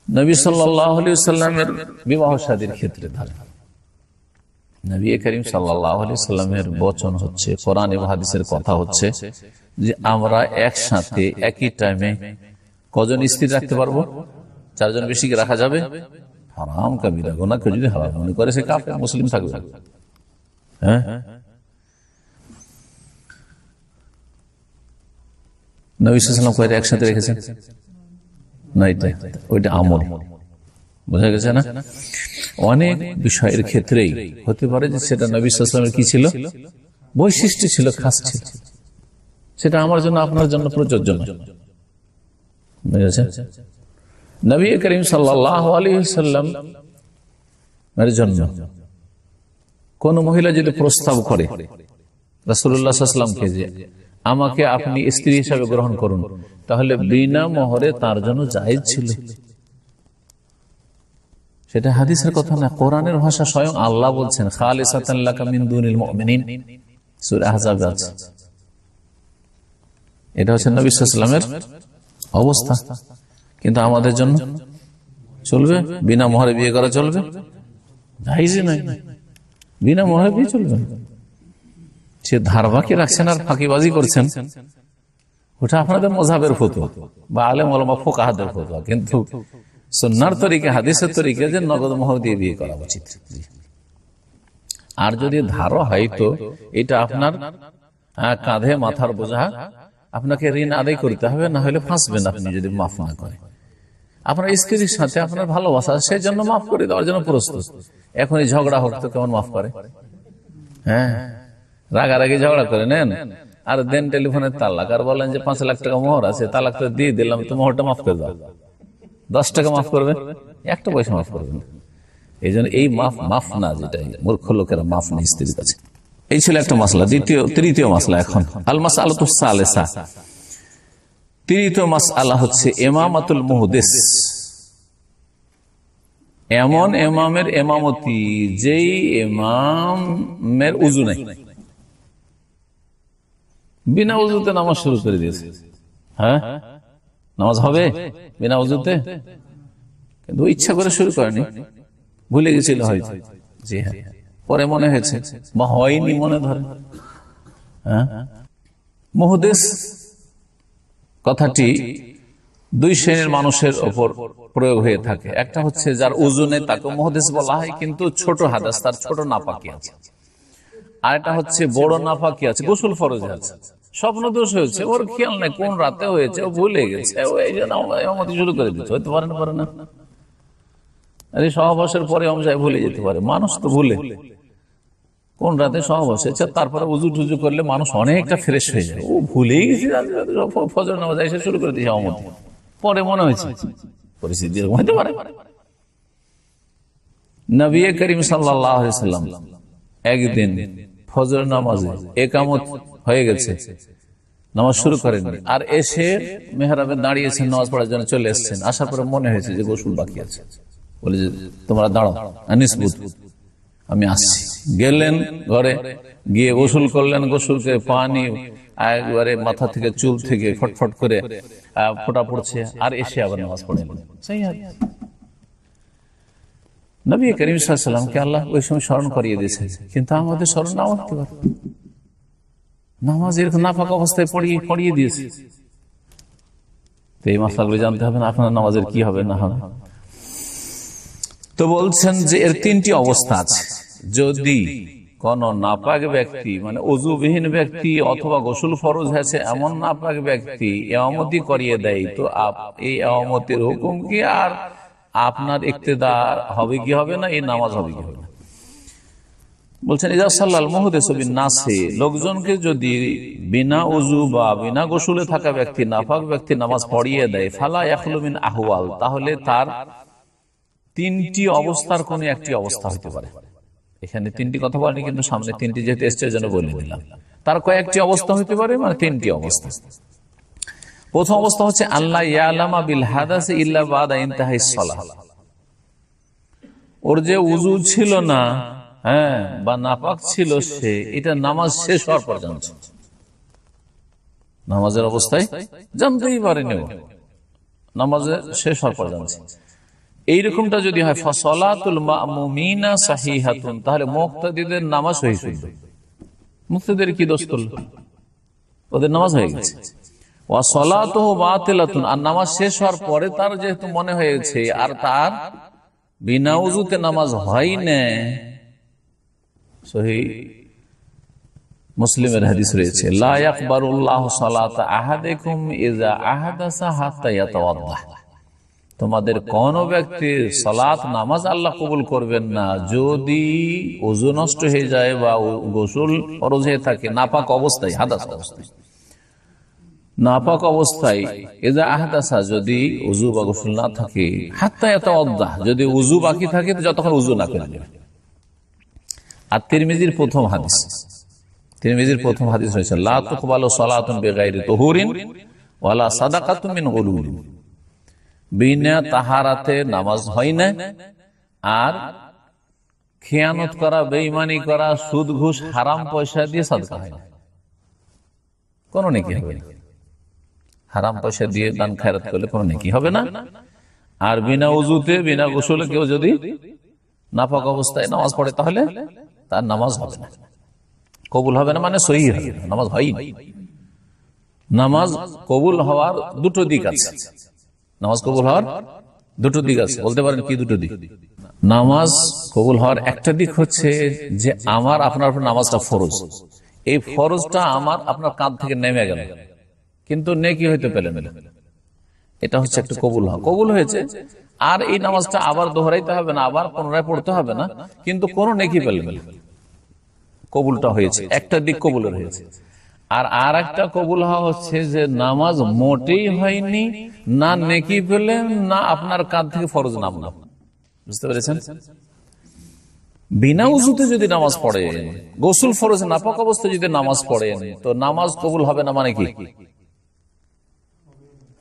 নবী সাল্লাহ সাল্লামের বিবাহ সাদীর ক্ষেত্রে ধরে নবী করিম সাল্লামের বচন হচ্ছে, কোরআন এবং হাদিসের কথা হচ্ছে যে আমরা একসাথে একই টাইমে কজন স্ত্রী রাখতে পারব? চারজন বেশি রাখা যাবে? হারাম কাবিরা গোনা কেউ যদি হারাম মনে করে সে কাফে মুসলিম থাকবে। হ্যাঁ? নবীলাম কয়েকটা একসাথে রেখেছেন? না এটা ওইটা আমল। বোঝা গেছে না? অনেক বিষয়ের ক্ষেত্রেই হতে পারে যে সেটা নবীলামের কি ছিল? বৈশিষ্ট্য ছিল খাস ছিল সেটা আমার জন্য, আপনার জন্য প্রযোজ্য নবী করিম সাল্লাম জন্য কোন মহিলা যদি প্রস্তাব করে রাসুল্লাহামকে যে আমাকে আপনি স্ত্রী হিসাবে গ্রহণ করুন, তাহলে বিনা মহরে তার জন্য জায়জ ছিল। সেটা হাদিসের কথা না, কোরআনের ভাষা স্বয়ং আল্লাহ বলছেন এটা হচ্ছে অবস্থা। কিন্তু আমাদের জন্য চলবে, বিনা মোহরে বিয়ে করা চলবে। বিনা বিয়ে চলবে সে ধারবাকি রাখছেন আর ফাঁকিবাজি করছেন। ওটা আপনাদের মজাবের ফতো বা আলেম আলমা ফোকাহাদের ফতো কিন্তু সন্ন্যার তরিকে হাদিসের তরিকে যে নগদ মোহর দিয়ে বিয়ে করা উচিত। আর যদি ধারো হয় তো এটা আপনার কাঁধে মাথার বোঝা। আপনাকে ঋণ আদায় করতে হবে না হলে ফাঁসবেন আপনি যদি মাফ না করে আপনার স্ত্রীর সাথে আপনার ভালোবাসা সেই জন্য মাফ করে দেওয়ার জন্য প্রস্তুত। এখন এই ঝগড়া হোক তো কেমন মাফ করে? হ্যাঁ। রাগারাগি ঝগড়া করে নেন। আর দেন টেলিফোনের তালাক। আর বলেন যে পাঁচ লাখ টাকা মোহর আছে তালাকটা দিয়ে দিলাম তো মোহরটা মাফ করে দাও। দশ টাকা মাফ করবে? একটা পয়সা মাফ করবেন এই জন্য এই মাফ মাফ না যেটা মূর্খ লোকেরা মাফ নেই স্ত্রীর কাছে এই ছিল একটা মশলা দ্বিতীয় তৃতীয় মশলা এখন। আলমাস আলতুসা তৃতীয় মাস আল্লাহ হচ্ছে এমামাতুল এমন এমামের এমামতি যেই এমামের উজু নেই। বিনা উজুতে নামাজ শুরু করে দিয়েছে। হ্যাঁ? নামাজ হবে বিনা উজুতে কিন্তু ইচ্ছা করে শুরু করেনি। ভুলে গেছিল হয়তো। জি হ্যাঁ। পরে মনে হয়েছে। বা হয়নি মনে ধরে। হ্যাঁ? মহদেশ কথাটি দুই শ্রেণির মানুষের ওপর প্রয়োগ হয়ে থাকে। একটা হচ্ছে যার ওজনে তাকে মহদেশ বলা হয় কিন্তু ছোট হাদাস তার ছোট নাপাকি আছে। আর একটা হচ্ছে বড় নাপাকি আছে। গোসল ফরজ আছে। স্বপ্ন দোষ হয়েছে। ওর খেয়াল নেই কোন রাতে হয়েছে, ও ভুলে গেছে। শুরু করে দিচ্ছে হইতে পারে না পারে না। আরে সহবাসের পরে অমসায় ভুলে যেতে পারে। মানুষ তো ভুলে। কোন রাতে সহবাস হয়েছে, তারপরে উজু টুজু করলে মানুষ অনেকটা ফ্রেশ হয়ে যায়। ও ভুলেই গেছে ফজর নামাজ এসে শুরু করে দিয়েছে অমত পরে মনে হয়েছে, পরিস্থিতি হতে পারে। নবী করিম সাল্লাম একদিন ফজর নামাজে একামত হয়ে গেছে। নামাজ শুরু করেননি। আর এসে মেহরাবে দাঁড়িয়েছেন, নামাজ পড়ার জন্য চলে এসেছেন। আসার পরে মনে হয়েছে যে গোসল বাকি আছে। বলে যে, তোমরা দাঁড়াও, আমি আসছি। গেলেন ঘরে, গিয়ে গোসল করলেন। গোসল করে পানি একবারে মাথা থেকে চুল থেকে ফটফট করে ফোটা পড়ছে। আর এসে আবার নামাজ হাদিস। নবী করিম সাল্লামকে আল্লাহ ওই সময় স্মরণ করিয়ে দিয়েছে কিন্তু আমাদের স্মরণ নাও হতে পারে। নামাজ এরকম নাফাক অবস্থায় পড়িয়ে পড়িয়ে দিয়েছে। এই জানতে হবে না, আপনার নামাজের কি হবে না হবে। তো বলছেন যে এর তিনটি অবস্থা আছে। যদি কোন নাপাক ব্যক্তি মানে অজুবিহীন ব্যক্তি অথবা গোসল ফরজ হয়েছে এমন নাপাক ব্যক্তি এমতি করিয়ে দেয়, তো এই এমতির হুকুম কি আর আপনার ইকতেদার হবে কি হবে না, এই নামাজ হবে কি হবে না? বলছেন ইজাসাল্লাল মহুদেসবিন নাসে লোকজনকে যদি বিনা উজু বা বিনা গোসলে থাকা ব্যক্তি, নাফাক ব্যক্তি নামাজ পড়িয়ে দেয়, ফালা ইয়াখলুমিন আহওয়াল, তাহলে তার তিনটি অবস্থার কোন একটি অবস্থা হতে পারে। এখানে তিনটি কথা বলেনি, কিন্তু সামনে তিনটি যেহেতু এসছে জন্য বলে দিলাম তার কয়েকটি অবস্থা হতে পারে মানে তিনটি অবস্থা। প্রথম অবস্থা হচ্ছে আল্লাহ ইয়ালামা বিল হাদাস ইল্লা বাদা ইনতাহাইস সালাহ। ওর যে উজু ছিল না হ্যাঁ বা নাপাক ছিল সে, এটা নামাজ শেষ হওয়ার পর জানছে নামাজের অবস্থায় জানতেই পারেনি। নামাজের শেষ হওয়ার পর জানছে এইরকমটা যদি হয়, ফসলাতুল তাহলে মুক্তাদিদের নামাজ হয়ে শুদ্ধ মুক্তাদের কি দোষ করল? ওদের নামাজ হয়ে গেছে। আর নামাজ শেষ হওয়ার পরে তার যেহেতু মনে হয়েছে, আর তার বিনা উজুতে নামাজ হয় না মুসলিমের হাদিস রয়েছে তোমাদের কোন ব্যক্তির সালাত, নামাজ আল্লাহ কবুল করবেন না, যদি ওজু নষ্ট হয়ে যায় বা গোসল ফরজ হয়ে থাকে, নাপাক অবস্থায়, হাদাস অবস্থায়। নাপাক অবস্থায় এজা আহদাসা যদি উজু বা গোসল না থাকে, হাত্তা এত অদ্দা যদি উজু বাকি থাকে যতক্ষণ উজু না করে নেবে। আর তিরমিজির প্রথম হাদিস। তিরমিজির প্রথম হাদিস রয়েছে, লা তুকবালু সালাতুন বিগাইরি তুহুরিন ওয়ালা সাদাকাতুন মিন বিনা তাহারাতে নামাজ হয় না, আর খেয়ানত করা, বেঈমানি করা সুদ ঘুষ হারাম পয়সা দিয়ে সাদকা হয় না। কোনো নেকি হবে না। হারাম পয়সা দিয়ে দান খায়রাত করলে কোনো নেকি হবে না। আর বিনা উজুতে বিনা গোসলে কেউ যদি নাপাক অবস্থায় নামাজ পড়ে, তাহলে তার নামাজ হবে না। কবুল হবে না মানে সহি নামাজ হয়ই না। নামাজ কবুল হওয়ার দুটো দিক আছে। নামাজ কবুল হওয়ার দুটো দিক আছে, বলতে পারেন কি দুটো দিক? নামাজ কবুল হওয়ার একটা দিক হচ্ছে যে আমার, আপনার নামাজটা ফরজ। এই ফরজটা আমার, আপনার কাঁধ থেকে নেমে গেল। কিন্তু নেকি হইতে পেলেন না। এটা হচ্ছে একটা কবুল হওয়া। কবুল হয়েছে, আর এই নামাজটা আবার দোহরাইতে হবে না, আবার পুনরায় পড়তে হবে না, কিন্তু কোন নেকি পেলেন না। কবুলটা হয়েছে। একটা দিক কবুলের হয়েছে। আর আর একটা কবুল হওয়া হচ্ছে যে নামাজ মোটেই হয়নি না নেকি পেলেন না আপনার কাঁধ থেকে ফরজ নামলাম। বুঝতে পেরেছেন? বিনা উজুতে যদি নামাজ পড়ে গোসুল ফরজ নাপাক অবস্থায় যদি নামাজ পড়েন তো নামাজ কবুল হবে না মানে কি?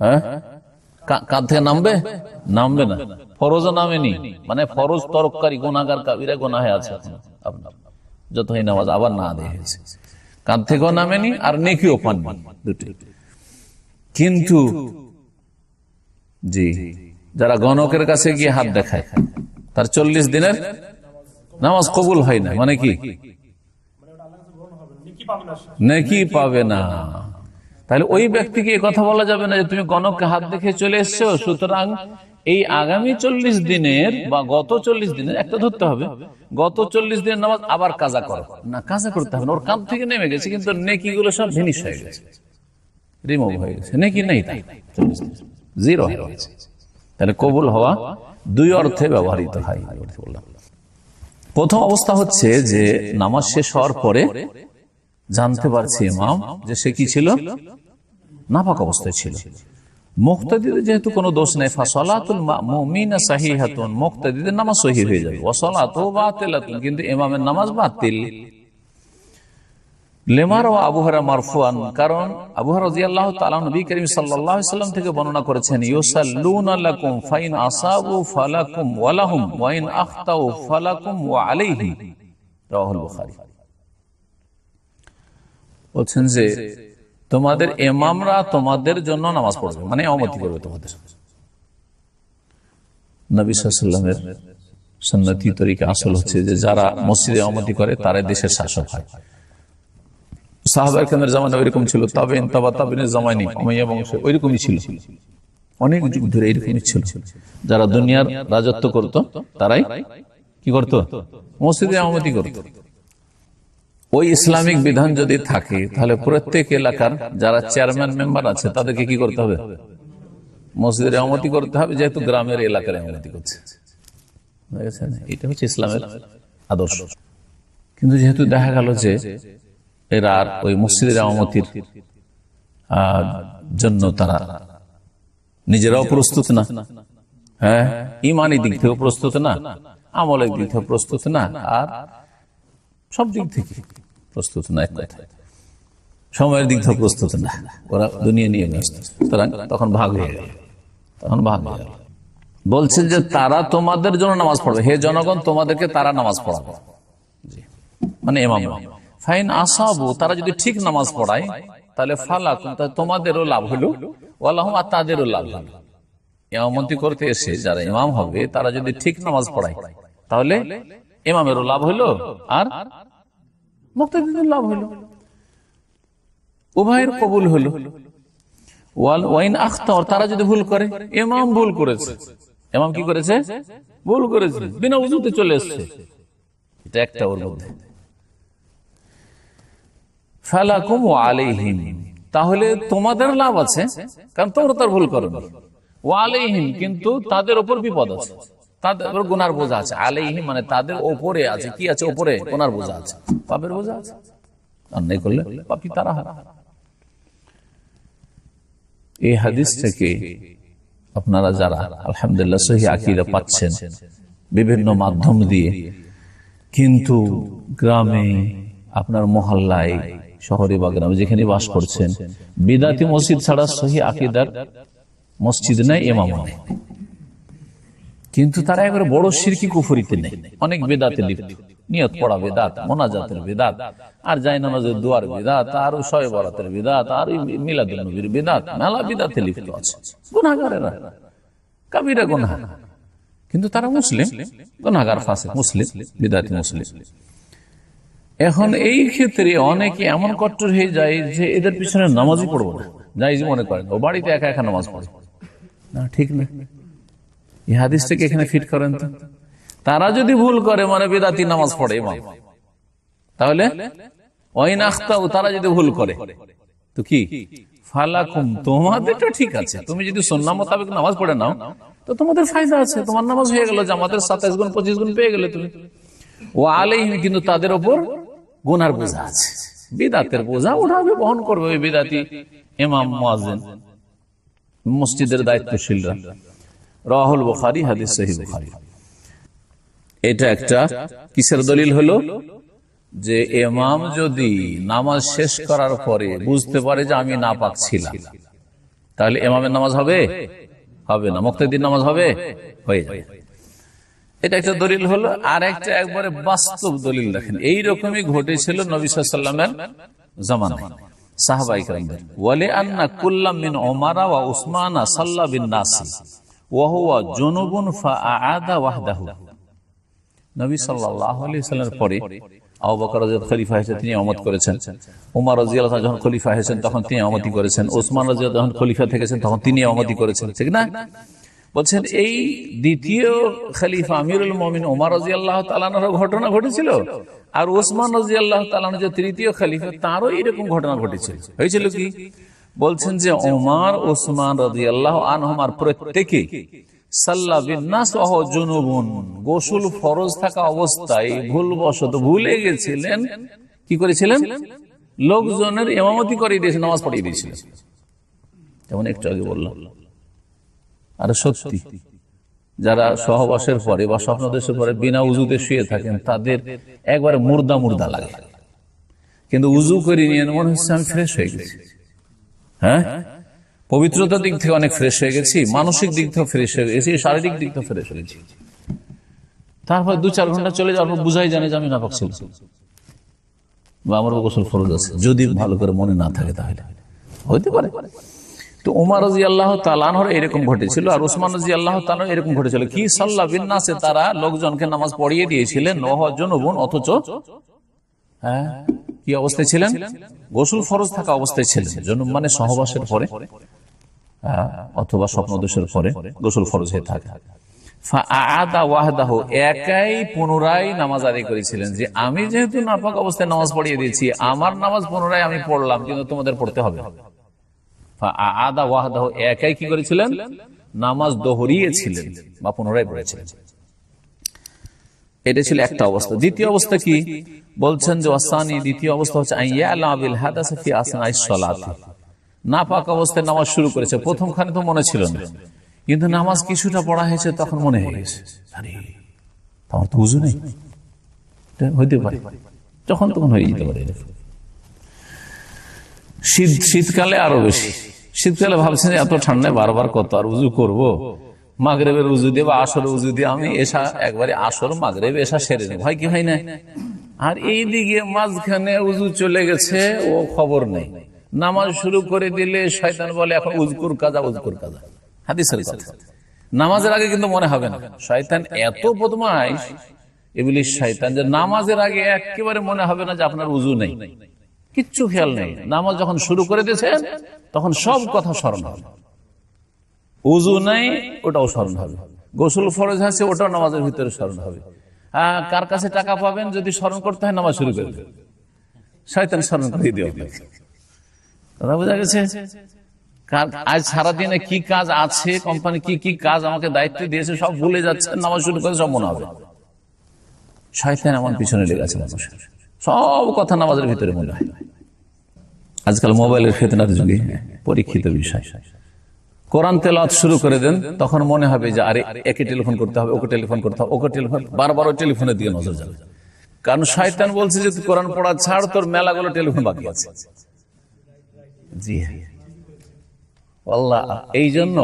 হ্যাঁ? কাঁধ থেকে নামবে? নামবে না। ফরজ নামেনি। মানে ফরজ তরকারি গোনাগার কাবিরা গুনাহে আছে আপনার। যতই নামাজ আবার না দেয় হয়েছে। কাঁধ থেকেও নামেনি আর নেকিও পাননি দুটি। কিন্তু জি, যারা গণকের কাছে গিয়ে হাত দেখায়, তার চল্লিশ দিনের নামাজ কবুল হয় না মানে কি? নেকি পাবে না। তাহলে ওই ব্যক্তিকে কথা বলা যাবে না যে তুমি গণককে হাত দেখে চলে এসছো, সুতরাং এই আগামী চল্লিশ দিনের বা গত চল্লিশ দিনের একটা ধরতে হবে। গত চল্লিশ দিনের নামাজ আবার কাজা করো। না, কাজা করতে হবে না, ওর কাঁধ থেকে নেমে গেছে, কিন্তু নেকি গুলো সব জিনিস হয়ে গেছে। রিমুভ হয়ে গেছে। নেকি নেই তাই জিরো হয়ে গেছে। তাহলে কবুল হওয়া দুই অর্থে ব্যবহৃত হয়। প্রথম অবস্থা হচ্ছে যে নামাজ শেষ হওয়ার পরে জানতে পারছি ইমাম যে সে কি ছিল? নাপাক অবস্থায় ছিল। মুক্তাদিদের যেহেতু কোনো দোষ নেই ফাসলাতুল মুমিনা সাহিহাতুন মুক্তাদিদের নামাজ সহি হয়ে যাবে। ওয়াসলাতু বাতিলাতুন কিন্তু ইমামের নামাজ বাতিল। লেমার ও আবুহারা মারফুয়ান কারণ আবুহার রাদিয়াল্লাহ তাআলা নবী করিম সাল্লাল্লাহু আলাইহি সাল্লাম থেকে বর্ণনা করেছেন ইউসাল্লুনা লাকুম ফাইন আসাবু ফালাকুম ওয়া লাহুম ওয়া ইন আখতাউ ফালাকুম ওয়া আলাইহি। রাওয়াহুল বুখারী। বলছেন যে তোমাদের ইমামরা তোমাদের জন্য নামাজ পড়বে মানে অমতি করবে তোমাদের। নবী সাল্লামের সন্ন্যতি তরিকা আসল হচ্ছে যে যারা মসজিদে অমতি করে তারাই দেশের শাসক হয়। সাহাবাহামের জামানে ওইরকম ছিল তাবেন তাবা তাবিনের জামানি অমাইয়া বংশ ওইরকমই ছিল। অনেক যুগ ধরে এরকমই ছিল। যারা দুনিয়ার রাজত্ব করত তারাই কি করত? মসজিদে আমতি করত। ওই ইসলামিক বিধান যদি থাকে, তাহলে প্রত্যেক এলাকার যারা চেয়ারম্যান মেম্বার আছে, তাদেরকে কি করতে হবে? মসজিদের আমতি করতে হবে, যেহেতু গ্রামের এলাকার আমতি করছে। এটা হচ্ছে ইসলামের আদর্শ। কিন্তু যেহেতু দেখা গেল যে এরা আর ওই মসজিদের আমতির জন্য তারা নিজেরাও প্রস্তুত না। হ্যাঁ ইমানি দিক থেকে প্রস্তুত না, আমলের দিক থেকে প্রস্তুত না, আর সব দিক থেকে প্রস্তুত না এক কথায়। সময়ের দিক থেকে প্রস্তুত না। ওরা দুনিয়া নিয়ে সুতরাং তখন ভাগ হয়ে গেল। তখন ভাগ হয়ে গেল। বলছেন যে তারা তোমাদের জন্য নামাজ পড়বে। হে জনগণ তোমাদেরকে তারা নামাজ পড়াবে। মানে এমাম ফাইন আসাবু তারা যদি ঠিক নামাজ পড়ায় তাহলে তাহলে তোমাদেরও লাভ হলো। ওয়ালাহুম আর তাদেরও লাভ হলো। ইমামতি করতে এসে যারা ইমাম হবে তারা যদি ঠিক নামাজ পড়ায় তাহলে ইমামেরও লাভ হলো আর মুক্তাদিদের লাভ হলো উভয়ের কবুল হলো ওয়াল ওয়াইন আখতার তারা যদি ভুল করে, ইমাম ভুল করেছে। ইমাম কি করেছে? ভুল করেছে। বিনা উজুতে চলে এসছে। এটা একটা ওর মধ্যে। ফালাকুম আলাইহিম। তাহলে তোমাদের লাভ আছে, কারণ তোমরা তার ভুল করো ও আলাইহিম কিন্তু তাদের ওপর বিপদ আছে। তাদের গুনার বোঝা আছে। আলাইহিম মানে তাদের ওপরে আছে। কি আছে ওপরে? গুনার বোঝা আছে। পাপের বোঝা আছে। অন্যায় করলে পাপি তারা হয়। এই হাদিস থেকে আপনারা যারা আলহামদুলিল্লাহ সহি আকিদা পাচ্ছেন, বিভিন্ন মাধ্যম দিয়ে, কিন্তু গ্রামে আপনার মহল্লায়, শহরে বা গ্রামে যেখানে বাস করছেন, বিদাতি মসজিদ ছাড়া সহি আকিদার মসজিদ নাই এমাম নেই। কিন্তু তারা একবারে বড় সিরকি কুফুরিতে নেই। অনেক বেদাতে লিপ্ত। নিয়ত পড়া বেদাত, মোনাজাতের বেদাত, আর যাই নামাজের দুয়ার বেদাত, আর শয়ে বরাতের বেদাত, আর মিলাদুল নবীর বেদাত, মেলা বেদাতে লিপ্ত আছে। গুনাগারেরা কাবিরা গুনাহ। কিন্তু তারা মুসলিম। গুনাগার ফাঁসে মুসলিম, বিদাতি মুসলিম। এখন এই ক্ষেত্রে অনেকে এমন কট্টর হয়ে যায় যে এদের পিছনে নামাজই পড়ব না। যাই মনে করেন, ও বাড়িতে একা একা নামাজ পড়ে। না, ঠিক না। এই হাদিসটাকে এখানে ফিট করেন তো? তারা যদি ভুল করে মানে বেদাতি নামাজ পড়ে ইমাম। তাহলে? ওয়াইন তারা যদি ভুল করে। তো কি? ফালাকুম তোমাদেরটা ঠিক আছে। তুমি যদি সন্না মোতাবেক নামাজ পড়ে নাও, তো তোমাদের ফায়দা আছে। তোমার নামাজ হয়ে গেল, জামাতের সাতাইশ গুণ, পঁচিশ গুণ পেয়ে গেলে তুমি। ও আলাইহিম, কিন্তু তাদের ওপর গুনার বোঝা আছে। বিদাতের বোঝা ওঠাবে বহন করবে বিদাতি মুয়াজ্জিন। মসজিদের দায়িত্বশীলরা। রাহুল বুখারী, হাদিস বুখারী। এটা একটা কিসের দলিল হলো? যে এমাম যদি নামাজ শেষ করার পরে বুঝতে পারে যে আমি না পাচ্ছিলাম তাহলে এমামের নামাজ হবে? হবে না। মুক্তাদির নামাজ হবে? হয়ে যাবে। এটা একটা দলিল হলো। আর একটা একবারে বাস্তব দলিল দেখেন। এইরকমই ঘটেছিল নবী সাল্লামের জামানায়। সাহাবাই কালামদের আন্না কুল্লাম ওমারা ওয়া সাল্লা বিন নাসি। আলাইহি সাল্লামের পরে খলিফা তিনি করেছেন। উমর যখন খলিফা হয়েছেন তখন তিনি আমতি করেছেন। ওসমান যখন খলিফা থেকেছেন তখন তিনি করেছেন। ঠিক না? বলছেন এই দ্বিতীয় খলিফা আমিরুল মমিন ওমর রাদিয়াল্লাহু তাআলার ঘটনা ঘটেছিল। আর ওসমান রাদিয়াল্লাহু তাআলা যে তৃতীয় খলিফা, তারও এরকম ঘটনা ঘটেছিল। হয়েছিল কি? বলছেন যে ওমর, ওসমান রাদিয়াল্লাহু আনহুমার প্রত্যেকে গোসল ফরজ থাকা অবস্থায় ভুলবশত ভুলে গেছিলেন। কি করেছিলেন? লোকজনের এমামতি করে দিয়েছে, নামাজ পড়িয়ে দিয়েছিলেন। যেমন একটু আগে বললাম। আর সত্যি, যারা সহবাসের পরে বা স্বপ্নদেশের পরে বিনা উজুতে শুয়ে থাকেন, তাদের একবারে মুর্দা মুর্দা লাগে। কিন্তু উজু করে নিয়ে মনে হচ্ছে আমি ফ্রেশ হয়ে গেছি। হ্যাঁ? পবিত্রতার দিক থেকে অনেক ফ্রেশ হয়ে গেছি, মানসিক দিক থেকে ফ্রেশ হয়ে গেছি, শারীরিক দিক থেকে ফ্রেশ হয়ে গেছি। তারপর দু চার ঘণ্টা চলে যাওয়ার পর বুঝাই জানে যে আমি নাপাক ছিল বা আমার গোসল ফরজ আছে, যদি ভালো করে মনে না থাকে তাহলে। হইতে পারে। তো উমার রাজি আল্লাহ তালানহর এরকম ঘটেছিল, আর উসমান রাজি আল্লাহ তালান এরকম ঘটেছিল কি? সাল্লাহ বিন্যাসে তারা লোকজনকে নামাজ পড়িয়ে দিয়েছিলেন নহ জনবুন, অথচ হ্যাঁ? কি অবস্থায় ছিলেন? গোসল ফরজ থাকা অবস্থায় ছিলেন। জন্ম মানে সহবাসের পরে অথবা স্বপ্নদোষের পরে গোসল ফরজ হয়ে থাকে। নামাজ করেছিলেন যে আমি যেহেতু অবস্থায় নামাজ পড়িয়ে দিয়েছি, আমার নামাজ পুনরায় আমি পড়লাম, কিন্তু তোমাদের পড়তে হবে। একাই কি করেছিলেন? নামাজ দোহরিয়েছিলেন বা পুনরায় পড়েছিলেন। এটা ছিল একটা অবস্থা। দ্বিতীয় অবস্থা। কি? বলছেন যে ওয়াসানি দ্বিতীয় অবস্থা হচ্ছে সালাতি। নাপাক অবস্থায় নামাজ শুরু করেছে। প্রথমখানে তো মনে ছিল না। কিন্তু নামাজ কিছুটা পড়া হয়েছে তখন মনে হয়ে গেছে আমার তো বুঝু নেই। হইতে পারে। যখন তখন হয়ে যেতে পারে শীত শীতকালে আরও বেশি। শীতকালে ভাবছেন এত ঠান্ডায় বারবার কত আর উজু করব? মাগরেবের উজু দিয়ে বা আসর উজু দিয়ে আমি এসা একবারে আসর মাগরেব এসা সেরে নেব হয় কি হয় না? আর এই দিকে মাঝখানে উজু চলে গেছে ও খবর নেই। নামাজ শুরু করে দিলে শয়তান বলে এখন উজকুর কাজা উজকুর কাজা। হাদিসের কথা। নামাজের আগে কিন্তু মনে হবে না। শয়তান এত বদমাইশ এগুলি শয়তান যে নামাজের আগে একেবারে মনে হবে না যে আপনার উজু নেই। কিচ্ছু খেয়াল নেই। নামাজ যখন শুরু করে দিয়েছেন তখন সব কথা স্মরণ হবে। উজু নাই ওটাও স্মরণ হবে। গোসল ফরজ আছে ওটাও নামাজের ভিতরে স্মরণ হবে। আহ, কার কাছে টাকা পাবেন যদি স্মরণ করতে হয় নামাজ শুরু করে দেবেন। শয়তান স্মরণ করে দিও কথা বোঝা গেছে? আজ সারাদিনে কি কাজ আছে কোম্পানি কি কি কাজ আমাকে দায়িত্ব দিয়েছে সব ভুলে যাচ্ছে নামাজ শুরু করে সব মনে হবে। শয়তান আমার পিছনে লেগে আছে মানুষের সব কথা নামাজের ভিতরে মনে হয়। আজকাল মোবাইলের ফেতনার যুগে পরীক্ষিত বিষয়। কোরআন তেলাওয়াত শুরু করে দেন, তখন মনে হবে যে, আরে একে টেলিফোন করতে হবে, ওকে টেলিফোন করতে হবে, ওকে টেলিফোন, বারবার ওই টেলিফোনের দিকে নজর যাবে। কারণ শয়তান বলছে যে কোরআন পড়া ছাড়, তোর মেলাগুলো টেলিফোন বাকি আছে। জি হ্যাঁ। আল্লাহ, এই জন্য,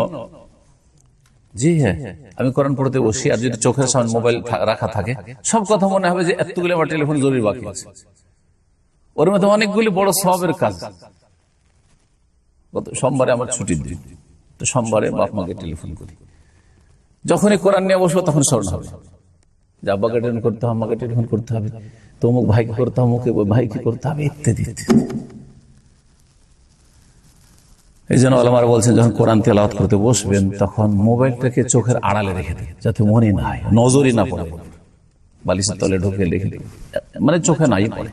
জি হ্যাঁ আমি কোরআন পড়তে বসি, আর যদি চোখের সামনে মোবাইল রাখা থাকে, সব কথা মনে হবে যে, এতগুলো আমার টেলিফোন জরুরি বাকি আছে। ওর মধ্যে অনেকগুলি বড় সবের কাজ। সোমবারে আমার ছুটির দিন। তো সোমবারে বাপ মাকে টেলিফোন করি। যখনই কোরআন নিয়ে বসবো তখন স্মরণ হবে। যে আব্বাকে টেলিফোন করতে হবে আমাকে টেলিফোন করতে হবে তো অমুক ভাইকে করতে হবে অমুক ভাইকে করতে হবে ইত্যাদি ইত্যাদি। এই জন্য আলমার বলছেন যখন কোরআন তেলাওয়াত করতে বসবেন তখন মোবাইলটাকে চোখের আড়ালে রেখে দেবে যাতে মনে না হয় নজরই না পড়ে। বালিশের তলে ঢুকে রেখে দেবে মানে চোখে নাই পড়ে।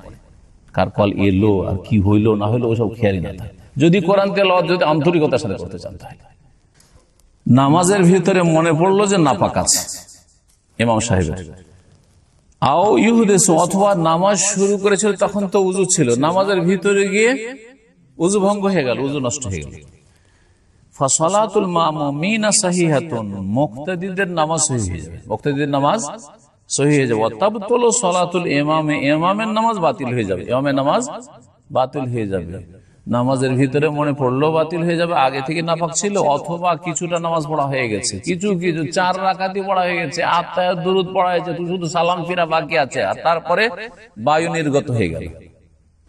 কার কল এলো আর কি হইল না হইল ওসব খেয়ালই না থাকে। যদি কোরআন তেলাওয়াত যদি আন্তরিকতার সাথে করতে চান তাহলে। নামাজের ভিতরে মনে পড়ল যে নাপাক আছে। ইমাম সাহেবের। আও ইহুদেশ অথবা নামাজ শুরু করেছিল তখন তো উজু ছিল। নামাজের ভিতরে গিয়ে উজু ভঙ্গ হয়ে গেল, উজু নষ্ট হয়ে গেল। মামিনা নামাজ হয়ে যাবে। নামাজ হয়ে সলাতুল নামাজ বাতিল হয়ে যাবে। ইমামের নামাজ বাতিল হয়ে যাবে। নামাজের ভিতরে মনে পড়ল বাতিল হয়ে যাবে, আগে থেকে নাপাক ছিল, অথবা কিছুটা নামাজ পড়া হয়ে গেছে। কিছু কিছু, চার রাকাতি পড়া হয়ে গেছে, আত্মায় দূরত পড়া হয়েছে তুই শুধু সালাম ফিরা বাকি আছে, আর তারপরে বায়ু নির্গত হয়ে গেল।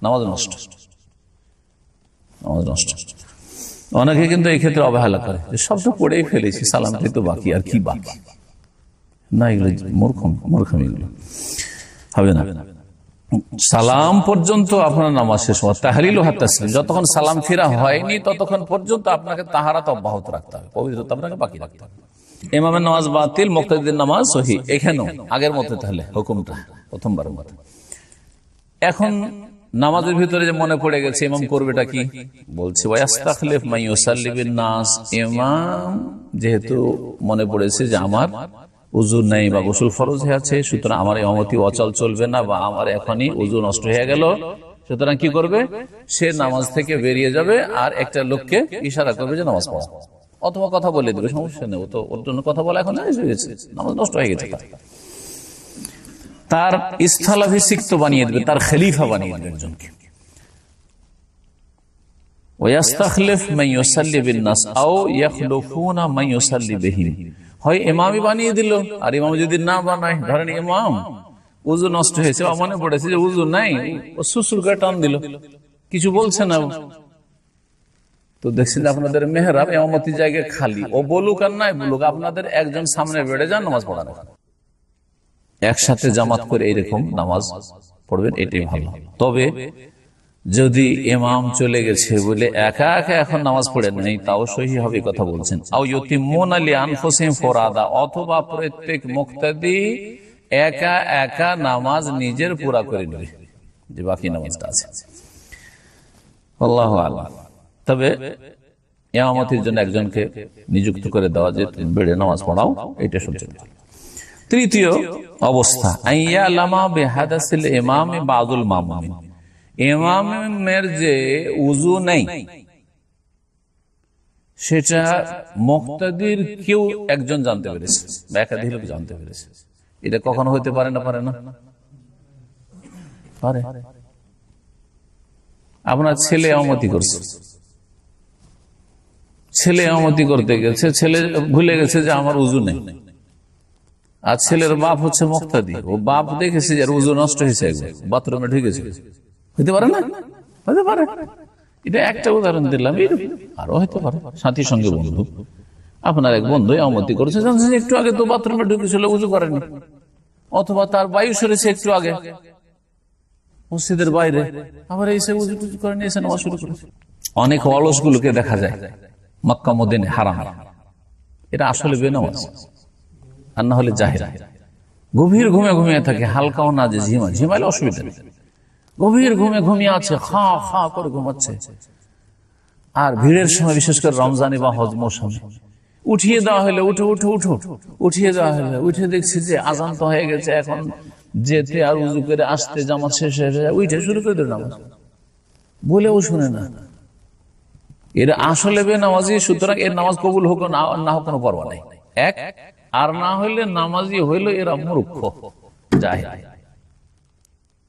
নামাজ নষ্ট। অনেকে কিন্তু এই ক্ষেত্রে অবহেলা করে সব তো পড়েই ফেলেছি সালামটি তো বাকি, আর কি বাকি? না, এগুলো মূর্খম এগুলো হবে না? সালাম পর্যন্ত আপনার নামাজ শেষ হওয়া তাহারিল হাত তাসলিম যতক্ষণ সালাম ফিরা হয়নি, ততক্ষণ পর্যন্ত আপনাকে তাহারাত অব্যাহত রাখতে হবে, পবিত্রতা আপনাকে বাকি রাখতে হবে। ইমামের নামাজ বাতিল, মুক্তাদিদের নামাজ সহি। এখানেও, আগের মতো তাহলে, হুকুমটা, প্রথমবারের মতো। এখন নামাজের ভিতরে যে মনে পড়ে গেছে, ইমাম করবেটা কি? বলছে নাস। ইমাম যেহেতু মনে পড়েছে যে আমার উজু নেই বা গোসল ফরজ হয়ে আছে সুতরাং আমার ইমামতি অচল চলবে না বা আমার এখনই উজু নষ্ট হয়ে গেল। সুতরাং কি করবে? সে নামাজ থেকে বেরিয়ে যাবে আর একটা লোককে ইশারা করবে যে নামাজ পড়া। অথবা কথা বলে দেবে সমস্যা নেই তো ওর জন্য কথা বলা এখন নামাজ নষ্ট হয়ে গেছে তার। স্থলাভিষিক্ত বানিয়ে দেবে তার খলিফা বানিয়ে দেবে একজনকে। ওয়াস্তাখলিফ ইউসাল্লি বিন নাস আও ইয়াখলুফুনা ইউসাল্লি বিহিম। হয় ইমামই বানিয়ে দিল। আর ইমাম যদি না বানায় ধরেন ইমাম উজু নষ্ট হয়েছে ও মনে পড়েছে যে উজু নাই ও সুসুর করে টান দিল। কিছু বলছে না তো দেখছি যে আপনাদের মেহরাব এমামতি জায়গায় খালি। ও বলুক আর নাই বলুক আপনাদের একজন সামনে বেড়ে যান নামাজ পড়ানো একসাথে জামাত করে এইরকম নামাজ পড়বেন এটাই ভালো। তবে যদি এমাম চলে গেছে বলে একা একা এখন নামাজ পড়ে নেই, তাও সহি হবে কথা বলছেন। অথবা প্রত্যেক মুক্তাদি একা একা নামাজ নিজের পুরা করে নেবে, যে বাকি নামাজটা আছে। তবে ইমামতির জন্য একজনকে নিযুক্ত করে দেওয়া যে বেড়ে নামাজ পড়াও, এটা সবচেয়ে তৃতীয় অবস্থা আইয়া লামা বেহাদাসিল ইমাম বাদুল মামুমিন। ইমামের যে উজু নেই। সেটা মুক্তাদির কেউ একজন জানতে পেরেছে, বা একাধিক লোক জানতে পেরেছে। এটা কখনো হইতে পারে না পারে না? পারে। আপনার ছেলে অমতি করছে। ছেলে অমতি করতে গেছে, ছেলে ভুলে গেছে যে আমার উজু নেই। আর ছেলের বাপ হচ্ছে মুক্তাদি। ও বাপ দেখেছে যে উজু নষ্ট হয়েছে বাথরুমে ঢুকেছে। হইতে পারে না? হতে পারে। এটা একটা উদাহরণ দিলাম। আরও হইতে পারে। সাথীর সঙ্গে বন্ধু। আপনার এক বন্ধু অমতি করেছে একটু আগে তো বাথরুমে ঢুকেছিল, উজু করেনি। অথবা তার বায়ু সরেছে একটু আগে। মসজিদের বাইরে। আবার এসে উজু টুজু করে নিয়ে এসে নামাজ শুরু করেছে। অনেক অলস গুলোকে দেখা যায়। মক্কা মদিনে হারাম। এটা আসলে বেনামাজ। আর না হলে জাহেরা গভীর ঘুমে ঘুমিয়ে থাকে, হালকাও না যে ঝিমা ঝিমাইলে অসুবিধা নেই। গভীর ঘুমে ঘুমিয়ে আছে, খা খা করে ঘুমাচ্ছে। আর ভিড়ের সময় বিশেষ করে রমজানি বা হজ মৌসুমে। উঠিয়ে দেওয়া হলে উঠে উঠে, উঠো। উঠিয়ে দেওয়া হলে উঠে দেখছি যে আজান তো হয়ে গেছে, এখন যেতে আর উজু করে আসতে জামাত শেষ হয়ে যায়, উঠে শুরু করে দেবে নামাজ। বলেও শুনে না। এর আসলে বে নামাজি সুতরাং এর নামাজ কবুল হোক না হোক কোনো পরোয়া নেই। এক, আর না হইলে নামাজি হইল এরা মূর্খ, জাহেল।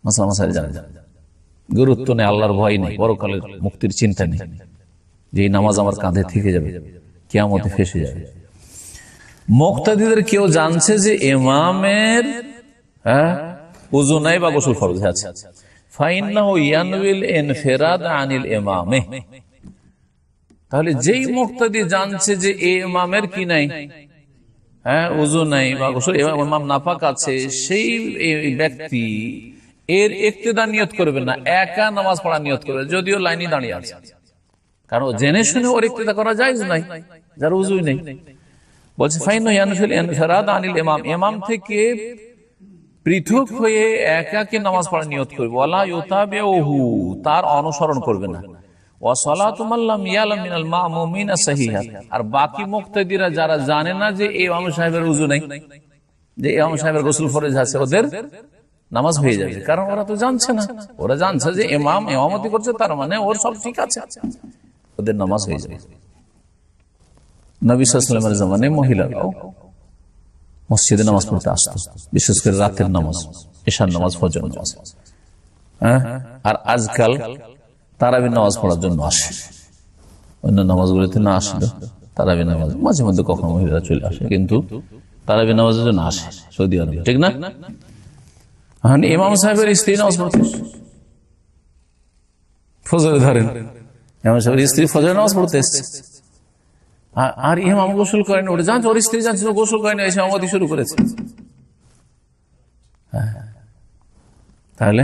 মাসলা মাসাইল জানে গুরুত্ব নেই, আল্লাহর ভয় নেই, পরকালের মুক্তির চিন্তা নেই। যে নামাজ আমার কাঁধে থেকে যাবে, কেয়ামতে ফেসে যাবে। মুক্তাদিদের কেউ জানছে যে এমামের হ্যাঁ উজু নাই বা গোসল ফরজ আছে। তাহলে যেই মুক্তাদি জানছে যে এই ইমামের কি নাই হ্যাঁ উজু নাই বা গোসল ইমাম আছে, সেই ব্যক্তি এর ইক্তেদা নিয়ত করবে না, একা নামাজ পড়া নিয়ত করবে যদিও লাইনে দাঁড়িয়ে আছে। কারণ জেনে শুনে ওর ইক্তেদা করা যায় নাই যার উজুই নেই। বলছে আনিল ইমাম থেকে পৃথক হয়ে একাকে নামাজ পড়া নিয়ত করবে। তার অনুসরণ করবে না। আর বাকি মুক্তাদিরা যারা জানে না যে এই সাহেবের উজু নেই, যে ইমাম সাহেবের গোসল ফরজ আছে, ওদের নামাজ হয়ে যাবে। কারণ ওরা তো জানছে না। ওরা জানছে যে ইমাম ইমামতি করছে তার মানে ওর সব ঠিক আছে। ওদের নামাজ হয়ে যাবে। নবী সাল্লামের জামানে মহিলারাও মসজিদে নামাজ পড়তে আসতো। বিশেষ করে রাতের নামাজ এশার নামাজ ফজর নামাজ। হ্যাঁ? আর আজকাল তারাবি নামাজ পড়ার জন্য আসে। অন্য নামাজগুলিতে না আসলে তারাবি নামাজ মাঝে মধ্যে কখনো মহিলারা চলে আসে। কিন্তু তারাবি নামাজের জন্য আসে সৌদি আরবে। ঠিক না? ইমাম সাহেবের স্ত্রী নামাজ ফজরে ধরেন। ইমাম সাহেবের স্ত্রী ফজরে নামাজ পড়তে এসছে আর- ইমাম গোসল করেন ওটা জানছে ওর স্ত্রী জানছে গোসল করেন এসে আমাদের শুরু করেছে। তাহলে?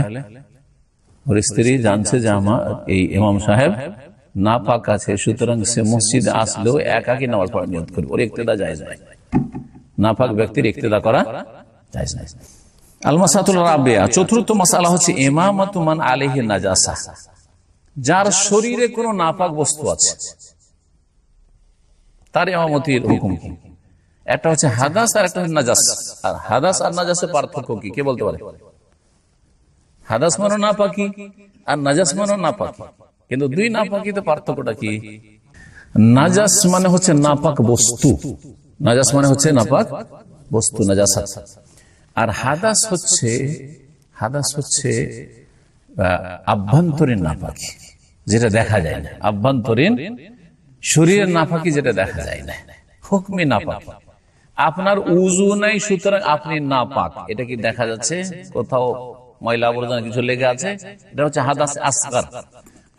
ওর স্ত্রী জানছে যে আমার এই ইমাম সাহেব না পাক আছে, সুতরাং সে মসজিদে আসলেও একাকি নামাজ পড়া নিয়ত করবে। ওর ইক্তেদা যায় না পাক ব্যক্তির ইক্তেদা করা যায় নাই। আলমাসাতুল রাবিয়া চতুর্থ মশালা হচ্ছে ইমামাতু মান আলাইহি নাজাসা। যার শরীরে কোনো নাপাক বস্তু আছে। তার ইমামতির হুকুম কি? একটা হচ্ছে হাদাস আর একটা হচ্ছে নাজাস। আর হাদাস আর নাজাসের পার্থক্য কি? কে বলতে পারে? হাদাস মানো না পাকি আর নাজাস মানো না পাকি কিন্তু দুই না পাকিতে পার্থক্যটা কি? নাজাস মানে হচ্ছে নাপাক বস্তু। নাজাস মানে হচ্ছে নাপাক বস্তু নাজাসাত আর হাদাস হচ্ছে হাদাস হচ্ছে আভ্যন্তরীণ নাপাকি, যেটা দেখা যায় না। আভ্যন্তরীণ শরীরের নাপাকি যেটা দেখা যায় না। হুকমি নাপাকি। আপনার উজু নাই, সুতরাং আপনি নাপাক। এটা কি দেখা যাচ্ছে? কোথাও ময়লা আবর্জনা কিছু লেগে আছে? এটা হচ্ছে হাদাস আসগার।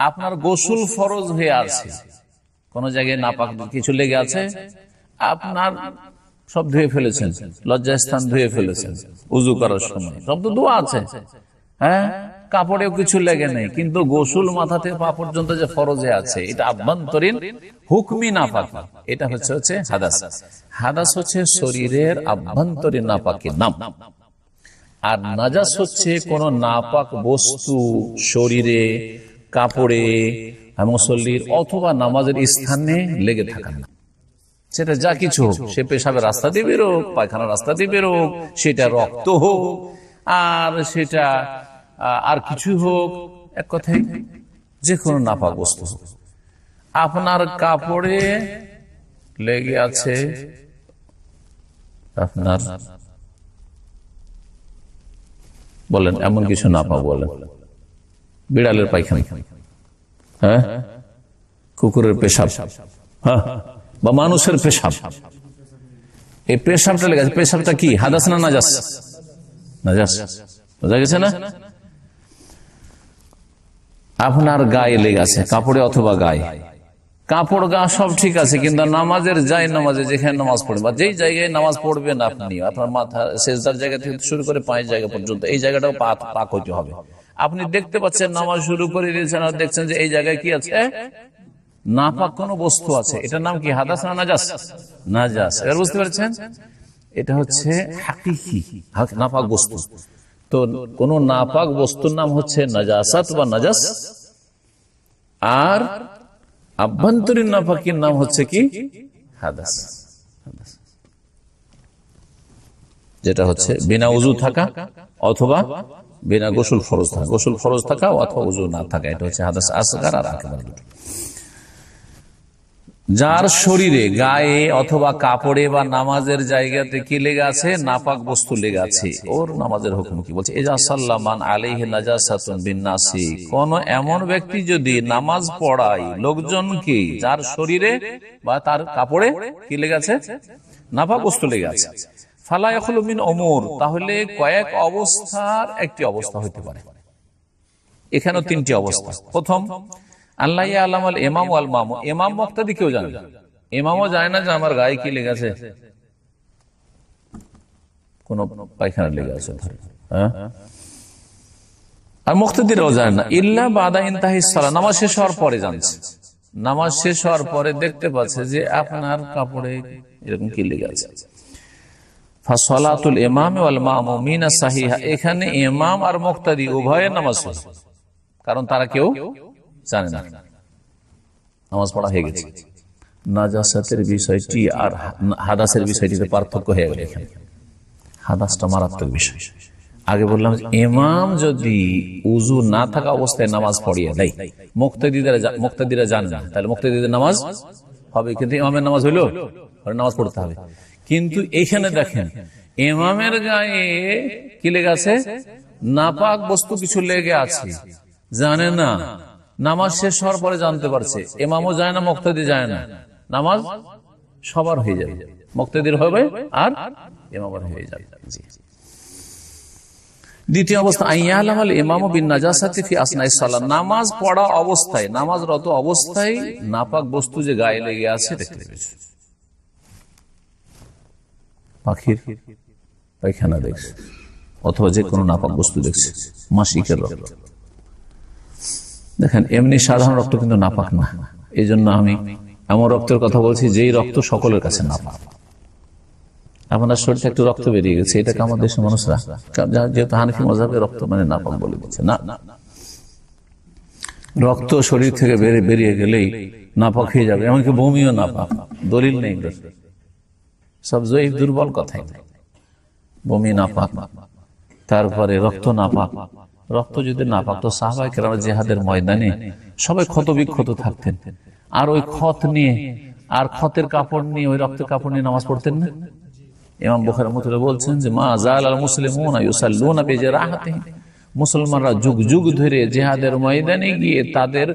আপনার গোসল ফরজ হয়ে আছে। কোন জায়গায় নাপাক কিছু লেগে আছে? আপনার সব ধুয়ে ফেলেছেন। লজ্জাস্থান ধুয়ে ফেলেছেন। উজু করার সময়। সব তো দোয়া আছে। হ্যাঁ? কাপড়েও কিছু লেগে নেই। কিন্তু গোসল মাথা থেকে পা পর্যন্ত যে ফরজে আছে, এটা আভ্যন্তরীণ হুকমি নাপাক এটা হচ্ছে হচ্ছে হাদাস। হাদাস হচ্ছে শরীরের আভ্যন্তরীণ নাপাকের নাম। আর নাজাস হচ্ছে কোন নাপাক বস্তু শরীরে, কাপড়ে, মুসল্লির অথবা নামাজের স্থানে লেগে থাকা না সেটা যা কিছু হোক, সে পেশাবের রাস্তা দিয়ে বেরোক পায়খানার রাস্তা দিয়ে বেরোক, সেটা রক্ত হোক, আর সেটা আর কিছু হোক, এক কথায় যে কোনো নাপাক বস্তু হোক। আপনার কাপড়ে লেগে আছে আপনার, বলেন, এমন কিছু না পাবো বলেন। বিড়ালের পায়খানা। হ্যাঁ? কুকুরের পেশাব। হ্যাঁ? বা মানুষের পেশাব। এই পেশাবটা লেগে আছে। পেশাবটা কি? হাদাস না নাজাস? নাজাস। বোঝা গেছে না? আপনার গায়ে লেগে আছে। কাপড়ে অথবা গায়ে। কাপড় গা সব ঠিক আছে, কিন্তু নামাজের যাই নামাজে, যেখানে নামাজ পড়বে বা যেই জায়গায় নামাজ পড়বেন আপনি, আপনার মাথা শেষদার জায়গা থেকে শুরু করে পাঁচ জায়গা পর্যন্ত, এই জায়গাটাও পাক হইতে হবে। আপনি দেখতে পাচ্ছেন নামাজ শুরু করে দিয়েছেন, আর দেখছেন যে এই জায়গায় কি আছে? নাপাক কোন বস্তু আছে। এটার নাম কি হাদাস না নাজাস? নাজাস। এবার বুঝতে পারছেন? এটা হচ্ছে হাকিকি, হাক- নাপাক বস্তু। তো কোন নাপাক বস্তুর নাম হচ্ছে নাজাসাত বা নাজাস। আর আভ্যন্তরীণ নাপাকির নাম হচ্ছে কি? হাদাস। যেটা হচ্ছে বিনা উজু থাকা অথবা বিনা গোসল ফরজ থাকা। গোসল ফরজ থাকা অথবা উজু না থাকা। এটা হচ্ছে হাদাস, আসগার আর আকবার দুটো। যার শরীরে গায়ে অথবা কাপড়ে বা নামাজের জায়গাতে কি লেগে আছে? নাপাক বস্তু লেগে আছে। ওর নামাজের হুকুম কি বলছে? এজা সাল্লামান আলাইহি নাজাসাতুন বিন্নাসি। কোন এমন ব্যক্তি যদি নামাজ পড়ায় লোকজনকে যার শরীরে বা তার কাপড়ে কি লেগে আছে? নাপাক বস্তু লেগে আছে। ফালা ইয়াখলু মিন ওমর তাহলে কয়েক অবস্থার একটি অবস্থা হইতে পারে। এখানেও তিনটি অবস্থা। প্রথম আল্লাহ আল্লাহ আল এমাম আল মামু। এমাম মক্তাদি কেউ জানে? এমামও জানে না যে আমার গায়ে কি লেগেছে কোন পায়খানা লেগে আছে হ্যাঁ? আর মুক্তাদিরাও জানে না। ইল্লা বাদা ইন্তাহিসালা নামাজ শেষ হওয়ার পরে জানছে। নামাজ শেষ হওয়ার পরে দেখতে পাচ্ছে যে আপনার কাপড়ে এরকম কি লেগে আছে। ফাসলাতুল ইমাম ওয়াল মামুমিনা সাহিহা। এখানে ইমাম আর মুক্তাদি উভয়ের নামাজ কারণ তারা কেউ জানে না। নামাজ পড়া হয়ে গেছে। নাজাসাতের বিষয়টি আর হাদাসের বিষয়টিতে পার্থক্য হয়ে গেল এখানে। হাদাসটা মারাত্মক বিষয়। আগে বললাম যে, ইমাম যদি উজু না থাকা অবস্থায় নামাজ পড়িয়ে দেয় মুক্তাদিরা মুক্তাদিরা জানে না, তাহলে মুক্তাদিদের নামাজ হবে। কিন্তু ইমামের নামাজ হইল নামাজ পড়তে হবে। কিন্তু এইখানে দেখেন, ইমামের গায়ে কি লেগে আছে? নাপাক বস্তু কিছু লেগে আছে। জানে না। নামাজ শেষ হওয়ার পরে জানতে পারছে। এমামও যায় না, মুক্তাদি যায় না। নামাজ সবার হয়ে যাবে। মুক্তাদির হবে আর এমামের হয়ে যাবে। দ্বিতীয় অবস্থা আসনাই সালাত। নামাজ পড়া অবস্থায়, নামাজরত অবস্থায় নাপাক বস্তু যে গায়ে লেগে আছে, দেখতে পাখির পায়খানা দেখছে, অথবা যে কোনো নাপাক বস্তু দেখছে, মাসিকের রক্ত। দেখেন, এমনি সাধারণ রক্ত কিন্তু নাপাক না। এই জন্য আমি এমন রক্তের কথা বলছি যেই রক্ত সকলের কাছে নাপাক। আপনার শরীরে একটু রক্ত বেরিয়ে গেছে, এটাকে আমাদের দেশের মানুষরা যেহেতু হানিফি মজাবের রক্ত মানে নাপাক বলে দিচ্ছে না। রক্ত শরীর থেকে বেরিয়ে গেলেই নাপাক হয়ে যাবে, এমনকি বমিও নাপাক। দলিল নেই সব জয়ীফ দুর্বল কথাই। বমি নাপাক, তারপরে রক্ত নাপাক। রক্ত যদি না তো সাহবাই কেরাম জেহাদের ময়দানে সবাই ক্ষত বিক্ষত থাকতেন। আর ওই ক্ষত নিয়ে আর ক্ষতের কাপড় নিয়ে ওই রক্তের কাপড় নিয়ে নামাজ পড়তেন না? ইমাম বুখার মতুল্লাহ বলছেন যে মা জাল আল মুসলিমুনা মুসলমানরা যুগ যুগ ধরে জেহাদের ময়দানে গিয়ে তাদের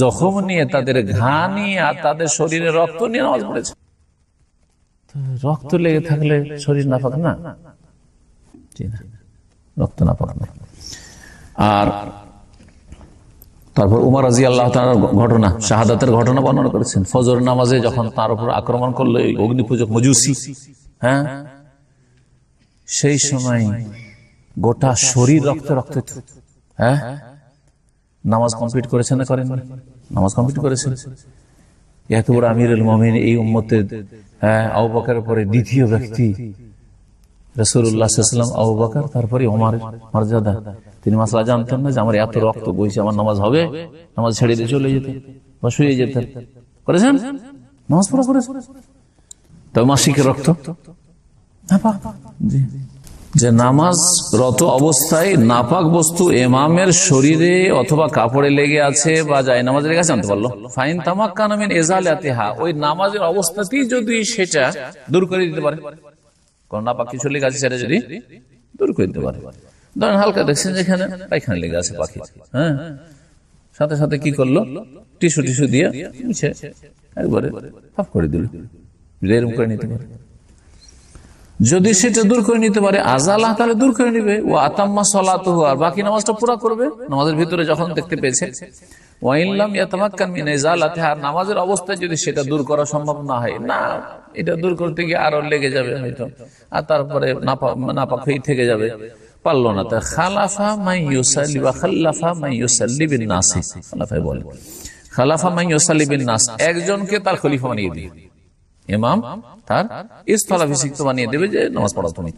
জখম নিয়ে তাদের ঘা নিয়ে আর তাদের শরীরে রক্ত নিয়ে নামাজ পড়েছে। রক্ত লেগে থাকলে শরীর নাপাক না, রক্ত নাপাক না। আর তারপর উমর রাজি আল্লাহ ঘটনা, শাহাদাতের ঘটনা বর্ণনা করেছেন। ফজর নামাজে যখন তার উপর আক্রমণ করল, এই অগ্নিপূজক মজুসি হ্যাঁ? সেই সময় গোটা শরীর রক্ত রক্ত হ্যাঁ? নামাজ কমপ্লিট করেছেন না করেন নামাজ কমপ্লিট করেছেন এত বড় আমিরুল মমিন এই উম্মতের হ্যাঁ আবু বকরের পরে দ্বিতীয় ব্যক্তি রসুল্লাহাম আবু বকর, তারপরে ওমার মর্যাদা। তিনি মাসলা জানতেন না যে আমার এত রক্ত বইছে, আমার নামাজ হবে? নামাজ ছেড়ে দিয়ে চলে যেতেন বা শুয়ে যেতেন। করেছেন? নামাজ পড়া করেছেন? তবে মাসিকের রক্ত? যে নামাজ রত অবস্থায় নাপাক বস্তু এমামের শরীরে অথবা কাপড়ে লেগে আছে বা যায় নামাজ লেগে আছে জানতে পারল। ফাইন তামাক কানামিন এজালাতেহা। ওই নামাজের অবস্থাতেই যদি সেটা দূর করে দিতে পারে। কোন নাপাক কিছু লেগে আছে সেটা যদি দূর করে দিতে পারে। ধরেন হালকা দেখছেন যেখানে পায়খানা লেগে আছে পাখি হ্যাঁ? সাথে সাথে কি করল? টিস্যু টিস্যু দিয়ে একবারে সাফ করে দিল। এরকম করে নিতে পারে। যদি সেটা দূর করে নিতে পারে আজাল্লাহ তাহলে দূর করে নিবে। ও আতাম্মা সলাত আর বাকি নামাজটা পুরা করবে। নামাজের ভিতরে যখন দেখতে পেয়েছে নামাজের অবস্থায় যদি সেটা দূর করা সম্ভব না হয়, না, এটা দূর করতে গিয়ে আরও লেগে যাবে হয়তো। আর তারপরে নাপাক নাপাক থেকে যাবে। পারল না। তা খালাফা মাই ইউসাল্লি বা খাল্লাফা মাই ইউসাল্লি বিন নাসি। খালাফায় বলে। খালাফা মাই ইউসাল্লি বিন নাস। একজনকে তার খলিফা বানিয়ে দিয়ে ইমাম তার স্থলাভিষিক্ত বানিয়ে দেবে যে নামাজ পড়া তুমি।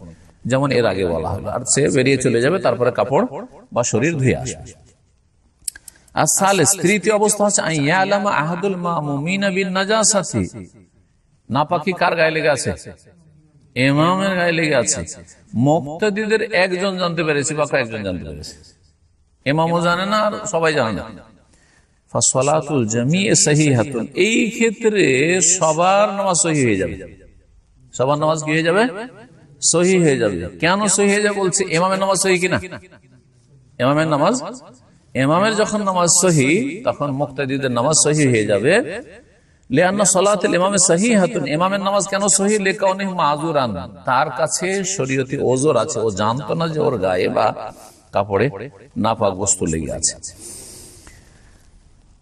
যেমন এর আগে বলা হলো। আর সে বেরিয়ে চলে যাবে, তারপরে কাপড় বা শরীর ধুয়ে আসবে। আর সালেস, তৃতীয় অবস্থা হচ্ছে আহাদুল মামুমিনা বিন নাজাসাতি। নাপাকি কার গায়ে লেগে আছে? ইমামের গায়ে লেগে আছে। মুক্তাদিদের একজন জানতে পেরেছে বা কয়েকজন জানতে পেরেছে। ইমামও জানে না আর সবাই জানে না। এই ক্ষেত্রে সবার নামাজ সহি হয়ে যাবে। সবার নামাজ কি হয়ে যাবে? সহি হয়ে যাবে। কেন সহি হয়ে যাবে বলছে এমামের নামাজ সহি কিনা? এমামের নামাজ? এমামের যখন নামাজ সহি, তখন মুক্তাদিদের নামাজ সহি হয়ে যাবে। লিয়ান্না সলাতুল ইমামে সহি হাতুন ইমামের নামাজ কেন সহি? লেখা মাজুরান তার কাছে শরীয়তি ওজোর আছে। ও জানতো না যে ওর গায়ে বা কাপড়ে নাপাক বস্তু লেগে আছে।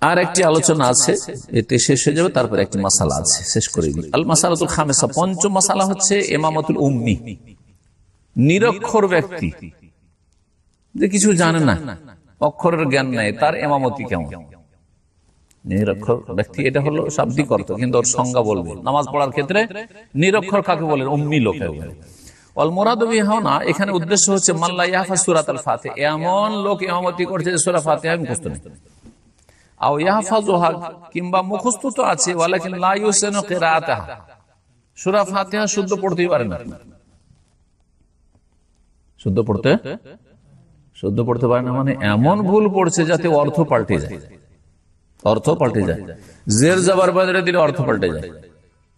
আর একটি আলোচনা আছে। এতে শেষ হয়ে যাবে তারপর একটি মাসালা আছে। শেষ করে দিই। আল মাসালাতুল খামেসা পঞ্চম মাসালা হচ্ছে এমামতুল উম্মি। নিরক্ষর ব্যক্তি। যে কিছু জানে না। অক্ষরের জ্ঞান নাই। তার এমামতি কেমন? নিরক্ষর ব্যক্তি এটা হলো শাব্দিক অর্থ কিন্তু ওর সংজ্ঞা বলবে। নামাজ পড়ার ক্ষেত্রে নিরক্ষর কাকে বলে? উম্মি লোকে বলে অল মোরাদবি না এখানে উদ্দেশ্য হচ্ছে মাল্লা ইয়াফা সুরাত আল ফাতে এমন লোক করছে যে সুরা ফাতে মুখস্থ নেই। আও কিংবা মুখস্থ তো আছে ওয়ালাকিন লা ইউসিনু কিরাআতাহা। সূরা ফাতিহা শুদ্ধ পড়তেই পারে না। শুদ্ধ পড়তে? শুদ্ধ পড়তে? পারে না মানে এমন ভুল পড়ছে যাতে অর্থ পাল্টে যায়। অর্থ পাল্টে যায়। জের জবর বদলে দিলে অর্থ পাল্টে যায়।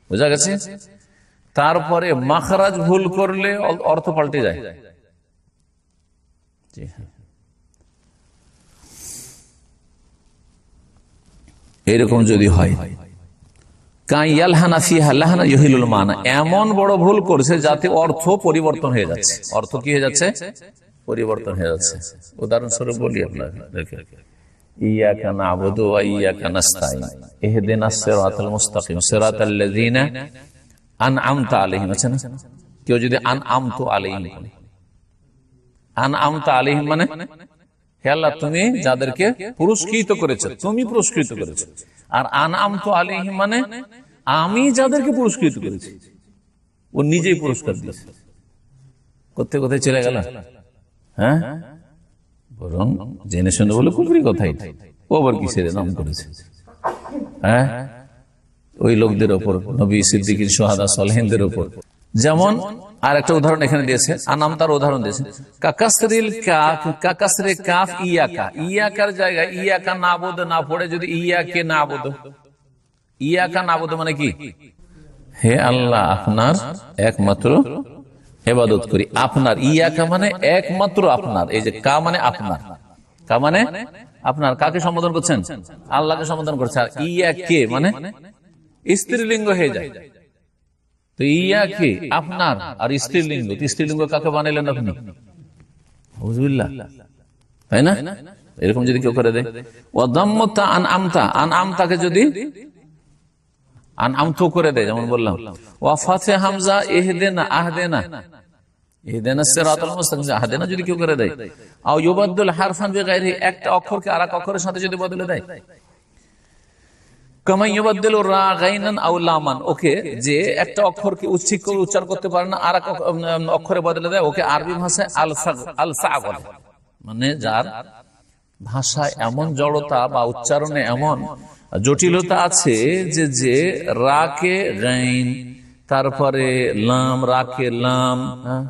বুঝা গেছে? তারপরে মাখরাজ ভুল করলে অর্থ পাল্টে যায়। হ্যাঁ। এরকম যদি হয় এমন বড় ভুল করছে যাতে অর্থ পরিবর্তন হয়ে যাচ্ছে। অর্থ কি হয়ে যাচ্ছে? পরিবর্তন হয়ে যাচ্ছে। উদাহরণস্বরূপ বলি আপনাকে আন আন আমতা মানে? তুমি যাদেরকে পুরস্কৃত করেছ, তুমি পুরস্কৃত করেছ। আর আনাম তো আলিহিম মানে? আমি যাদেরকে পুরস্কৃত করেছি। ও নিজেই পুরস্কার দিয়েছে। কোথায় কোথায় চলে গেল? হ্যাঁ? বরং জেনে শুনে বলে কুপুরি কথাই ও আবার কিসের নাম করেছে? হ্যাঁ? ওই লোকদের ওপর, নবী সিদ্দিকির সোহাদা সলহেনদের ওপর। যেমন আর একটা উদাহরণ এখানে দিয়েছে আনাম তার উদাহরণ দিয়েছে। কাকাসরিল কাফ কাকাসরে কাফ ইয়াকা। ইয়াকার জায়গায় ইয়াকা না বোধ না পড়ে যদি ইয়াকে না বোধ ইয়াকা না বোধ মানে কি? হে আল্লাহ, আপনার একমাত্র হেবাদত করি। আপনার ইয়াকা মানে একমাত্র আপনার। এই যে কা মানে আপনার। কা মানে আপনার। কাকে সম্বোধন করছেন? আল্লাহকে সম্বোধন করছে। আর ইয়া কে মানে স্ত্রীলিঙ্গ হয়ে যায়। তো ইয়া কে? আপনার। আর স্ত্রীলিঙ্গ। স্ত্রীলিঙ্গ কাকে বানাইলেন আপনি? তাই না? এরকম যদি কেউ করে দেয়। আন আমতা। আন আমতাকে যদি আন আমথু করে দেয়, যেমন বললাম। ওয়াফাতে হামজা এহদেনা আহদেনা। এহদেনা সিরাতাল মুস্তাকিম, আহদেনা যদি কেউ করে দেয়। আও ইউবাদদুল হারফান বিগাইরি একটা অক্ষরকে আরেক অক্ষরের সাথে যদি বদলে দেয়। কামাই ইউবাদদিল রা গাইনান আও লামান, ওকে যে একটা অক্ষরকে উচ্ছিক করে উচ্চারণ করতে পারে না আর অক্ষরে বদলে দেয়, ওকে আরবি ভাষায় আলফা আলফা বলে মানে যার ভাষায় এমন জড়তা বা উচ্চারণে এমন জটিলতা আছে যে যে রাকে গাইন, তারপরে লাম, রাকে লাম হ্যাঁ?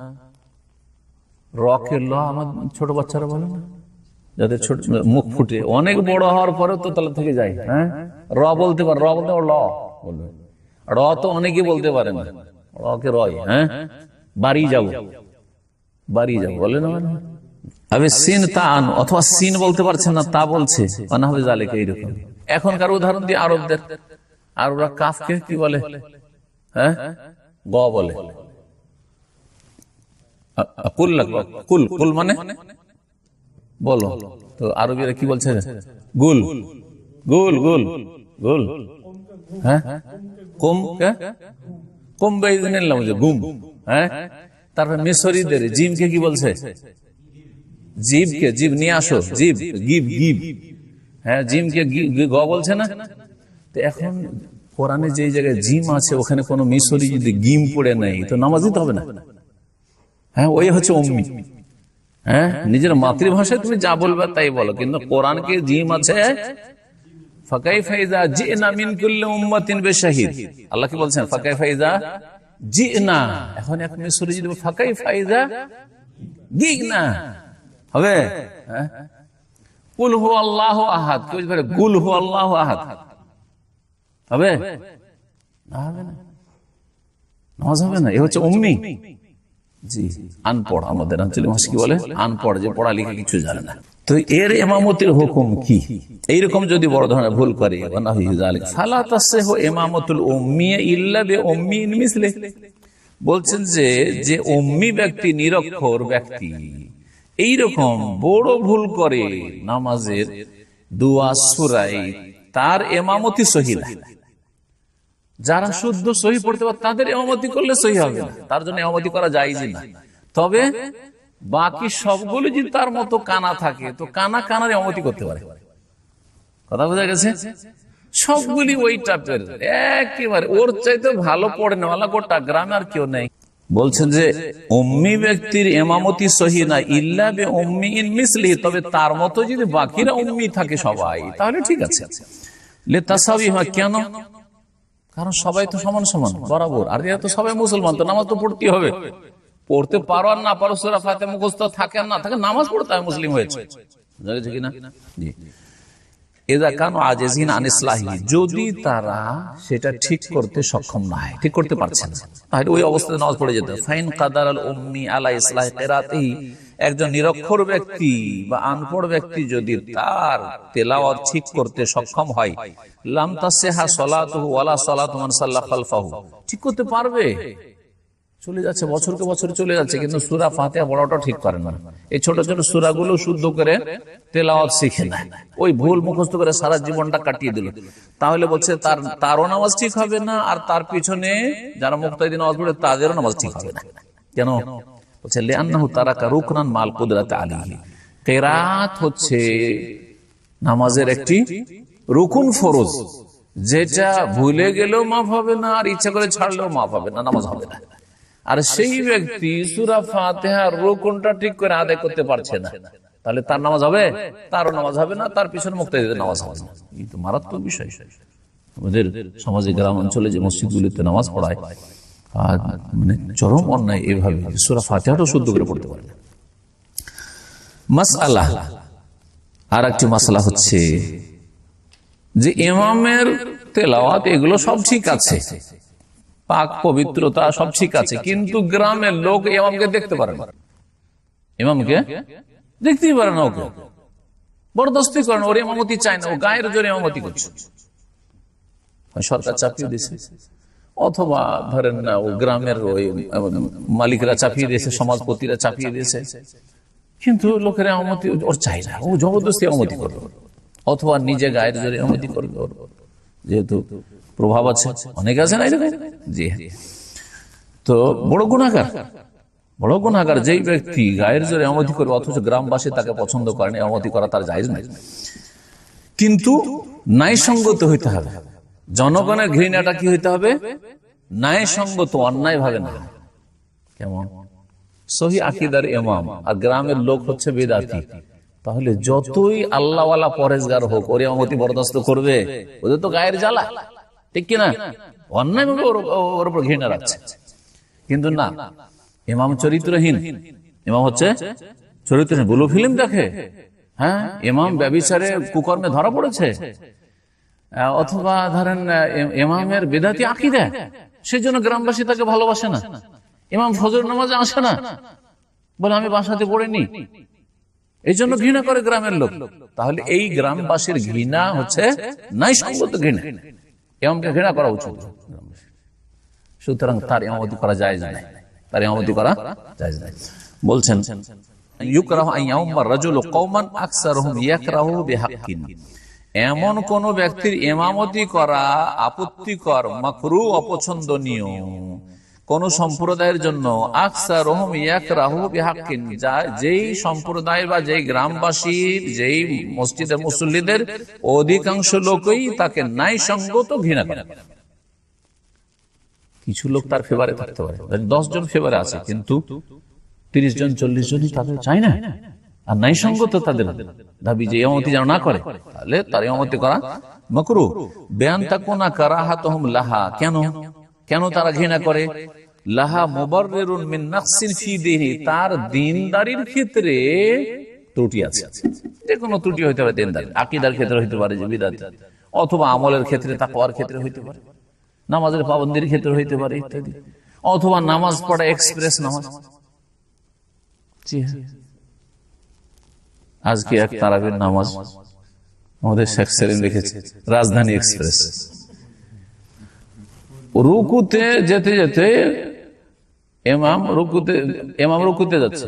রকে ল আমার ছোট বাচ্চারা বলে না? যাদের ছোট মুখ ফুটে। অনেক বড় হওয়ার পরে তো তলা থেকে যায় হ্যাঁ? র বলতে পারে, র বলতে ল বলবে। র তো অনেকে বলতে পারে না। রকে রয় হ্যাঁ? বাড়ি যাব। বাড়ি যাব, বলে না মানে? অথবা সিন বলতে পারছেন না, তা বলছে। মানে এইরকম। এখনকার উদাহরণ দিয়ে আরবদের। আর ওরা কাফকে কি বলে? হ্যাঁ? গ বলে। মানে? বলো। তো আরবিরা কি বলছে? গুল। গুল গুল গুল। হ্যাঁ? গুম। হ্যাঁ? তারপর জিমকে কি বলছে? জীবকে জীব নিয়ে আসো। জীব গিব গিব। হ্যাঁ জিমকে গ বলছে না? তো এখন কোরআনে যে জায়গায় জিম আছে, ওখানে কোনো মিশরি যদি গিম পড়ে নেই তো নামাজ দিতে হবে না। হ্যাঁ ওই হচ্ছে অম্মি হ্যাঁ নিজের মাতৃভাষায় তুমি যা বলবে তাই বলো কিন্তু কোরআনকে জিম আছে ফাকাই ফাইজা জি না মিন কুল্লি উম্মাতিন বেশাহিদ। আল্লাহ কি বলছেন? ফাকাই ফাইজা জি না এখন এক মিশরি যদি বলে, ফাকাই ফাইজা গি না হবে? হ্যাঁ? কুল হু আল্লাহ আহাদ। কেউ বলে, গুল হু আল্লাহ আহাদ। হবে? না হবে না। নামাজ হবে না। এ হচ্ছে উম্মি। আনপড় আমাদের আঞ্চলিক ভাষা কি বলে? আনপড় যে পড়ালেখা কিছু জানে না। তো এর এমামতির হুকুম কি? এইরকম যদি বড় ধরনের ভুল করে বলছেন যে যে অম্মি ব্যক্তি নিরক্ষর ব্যক্তি, এইরকম বড় ভুল করে নামাজের দুয়া সুরাই তার এমামতি সহিলা যারা শুদ্ধ সহি পড়তে পারে তাদের এমামতি করলে সহি হবে না। তার জন্য এমামতি করা যায় না। তবে বাকি সবগুলো যদি তার মতো কানা থাকে তো কানা কানার এমামতি করতে পারে। কথা বোঝা গেছে? সবগুলি ওই টাইপের একেবারে ওর চাইতে ভালো পড়ে নেওয়ালা গোটা গ্রামে আর কেউ নেই। বলছেন যে অম্মি ব্যক্তির এমামতি সহি না ইল্লা বে অম্মি ইন মিসলি। তবে তার মতো যদি বাকিরা অম্মি থাকে সবাই তাহলে ঠিক আছে। লে তাসাবি কেন? কারণ সবাই তো সমান সমান বরাবর। আর এরা তো সবাই মুসলমান তো নামাজ তো পড়তে হবে। পড়তে পারো আর না পারো সুরা ফাতে মুখস্থ থাকে আর না থাকে নামাজ পড়তে হয় মুসলিম হয়েছে। যদি তারা সেটা ঠিক করতে সক্ষম না হয় ঠিক করতে পারছে না তাহলে ওই অবস্থাতে নামাজ পড়ে যেতে। ফাইন কাদার আল উম্মি আলা ইসলাহ একজন নিরক্ষর ব্যক্তি বা আনপড় ব্যক্তি যদি তার তেলাওয়াত ঠিক করতে সক্ষম হয় ঠিক করতে পারবে। চলে যাচ্ছে, বছরকে বছর চলে যাচ্ছে, কিন্তু সুরা ফাতেহা বড়টা ঠিক করে না। এই ছোট ছোট সুরাগুলো শুদ্ধ করে তেলাওয়াত শিখে না ওই ভুল মুখস্থ করে সারা জীবনটা কাটিয়ে দিল। তাহলে বলছে, তার, তারও নামাজ ঠিক হবে না, আর তার পিছনে যারা মুক্তাদি নামাজ পড়ে, তাদেরও নামাজ ঠিক হবে না। কেন? বলছে, লিআন্নাহু তারাকা রুকনান মাল কুদরাতে আলাইহি। কেরাত হচ্ছে নামাজের একটি রুকুন ফরজ, যেটা ভুলে গেলেও মাফ হবে না, আর ইচ্ছা করে ছাড়লেও মাফ হবে না, নামাজ হবে না। আর সেই ব্যক্তি ঠিক করে আদায় করতে পারছে না। তাহলে তার নামাজ হবে? তারও নামাজ হবে না, তার পিছনে মুক্তাদিদের নামাজ হবে না। মারাত্মক বিষয়। আমাদের সমাজে গ্রাম অঞ্চলে যে মসজিদগুলিতে নামাজ পড়ায় মানে চরম অন্যায় এইভাবে সুরা ফাতেহাটাও শুদ্ধ করে পড়তে পারে না মাসআলা আর একটি মাসলা হচ্ছে যে ইমামের তেলাওয়াত, এগুলো সব ঠিক আছে। পাক পবিত্রতা সব ঠিক আছে, কিন্তু গ্রামের লোক ইমামকে দেখতে পারে না। ইমামকে দেখতেই পারে না ওকে। বরদস্তি করেন ওর ইমামতি চায় না, ও গায়ের জোরে ইমামতি করছে। সরকার চাপিয়ে দিয়েছে। অথবা ধরেন না ও গ্রামের ওই মালিকরা চাপিয়ে দিয়েছে, সমাজপতিরা চাপিয়ে দিয়েছে। কিন্তু লোকের আমতি ওর না। ও জবরদস্তি আমতি করবে অথবা নিজে গায়ের জোরে আমতি করবে ওর যেহেতু প্রভাব আছে, অনেক আছে না জি। তো বড় গুণাগার বড় গুণাগার যেই ব্যক্তি গায়ের জোরে আমতি করবে, অথচ গ্রামবাসী তাকে পছন্দ করেন আমতি করা তার জায়জ নাই। কিন্তু ন্যায়সঙ্গত হইতে হবে। জনগণের ঘৃণাটা কি হইতে হবে? ন্যায় সঙ্গত অন্যায় ভাবে না। কেমন? সহি আকিদার ইমাম আর গ্রামের লোক হচ্ছে বেদাতি। তাহলে যতই আল্লাহওয়ালা পরেজগার হোক ওর ইমামতি বরদাস্ত করবে ওদের তো গায়ের জ্বালা। ঠিক কিনা? অন্যায় ভাবে ওর উপর ঘৃণা রাখছে। কিন্তু না ইমাম চরিত্রহীন। ইমাম হচ্ছে চরিত্রহীন। বুলু ফিল্ম দেখে। হ্যাঁ ইমাম ব্যবিচারে কুকর্মে ধরা পড়েছে। অথবা ধরেন ইমামের বেদাতি দেয় সেজন্য গ্রামবাসী তাকে ভালোবাসে না। ইমাম ফজর নামাজে আসে না। বলে, আমি বাসাতে পড়িনি। এই জন্য ঘৃণা করে গ্রামের লোক। তাহলে এই গ্রামবাসীর ঘৃণা হচ্ছে নাই সঙ্গত ঘৃণা। ইমামকে ঘৃণা করা উচিত। সুতরাং তার ইমামতি করা যায় না তার ইমামতি করা যায় না বলছেন, ইউকরাহু আন ইয়াউম্মা রাজুলু কওমান আকসারুহুম ইয়াকরাহু বিহাক্কিন। এমন কোন ব্যক্তির ইমামতি করা আপত্তিকর, মাকরু, অপছন্দনীয়। কোন সম্প্রদায়ের জন্য রহম ইয়াক রাহু যা যেই সম্প্রদায় বা যেই গ্রামবাসীর যেই মসজিদের মুসল্লিদের অধিকাংশ লোকই তাকে নাই সঙ্গত ঘৃণা করে। কিছু লোক তার ফেভারে থাকতে পারে। দশ জন ফেভারে আছে, কিন্তু তিরিশ জন, চল্লিশ জনই তাদের চাই না। আর নাই সঙ্গত তাদের দাবি যে এমতি যেন না করে, তাহলে তার এমতি করা মকরু। বেয়ান তাকো না কারা হাত লাহা। কেন? কেন তারা ঘৃণা করে? লাহা তার দিনদারির ক্ষেত্রে ত্রুটি আছে। যে কোনো ত্রুটি হইতে পারে আকিদার ক্ষেত্রে হইতে পারে অথবা আমলের ক্ষেত্রে ক্ষেত্রে হইতে পারে। নামাজের পাবন্দির ক্ষেত্রে হইতে পারে, ইত্যাদি। অথবা নামাজ পড়া এক্সপ্রেস নামাজ। আজকে এক তারাবির নামাজ আমাদের শেখ সেলিম লিখেছে রাজধানী এক্সপ্রেস। রুকুতে যেতে যেতে এমাম রুকুতে এমাম রুকুতে যাচ্ছে।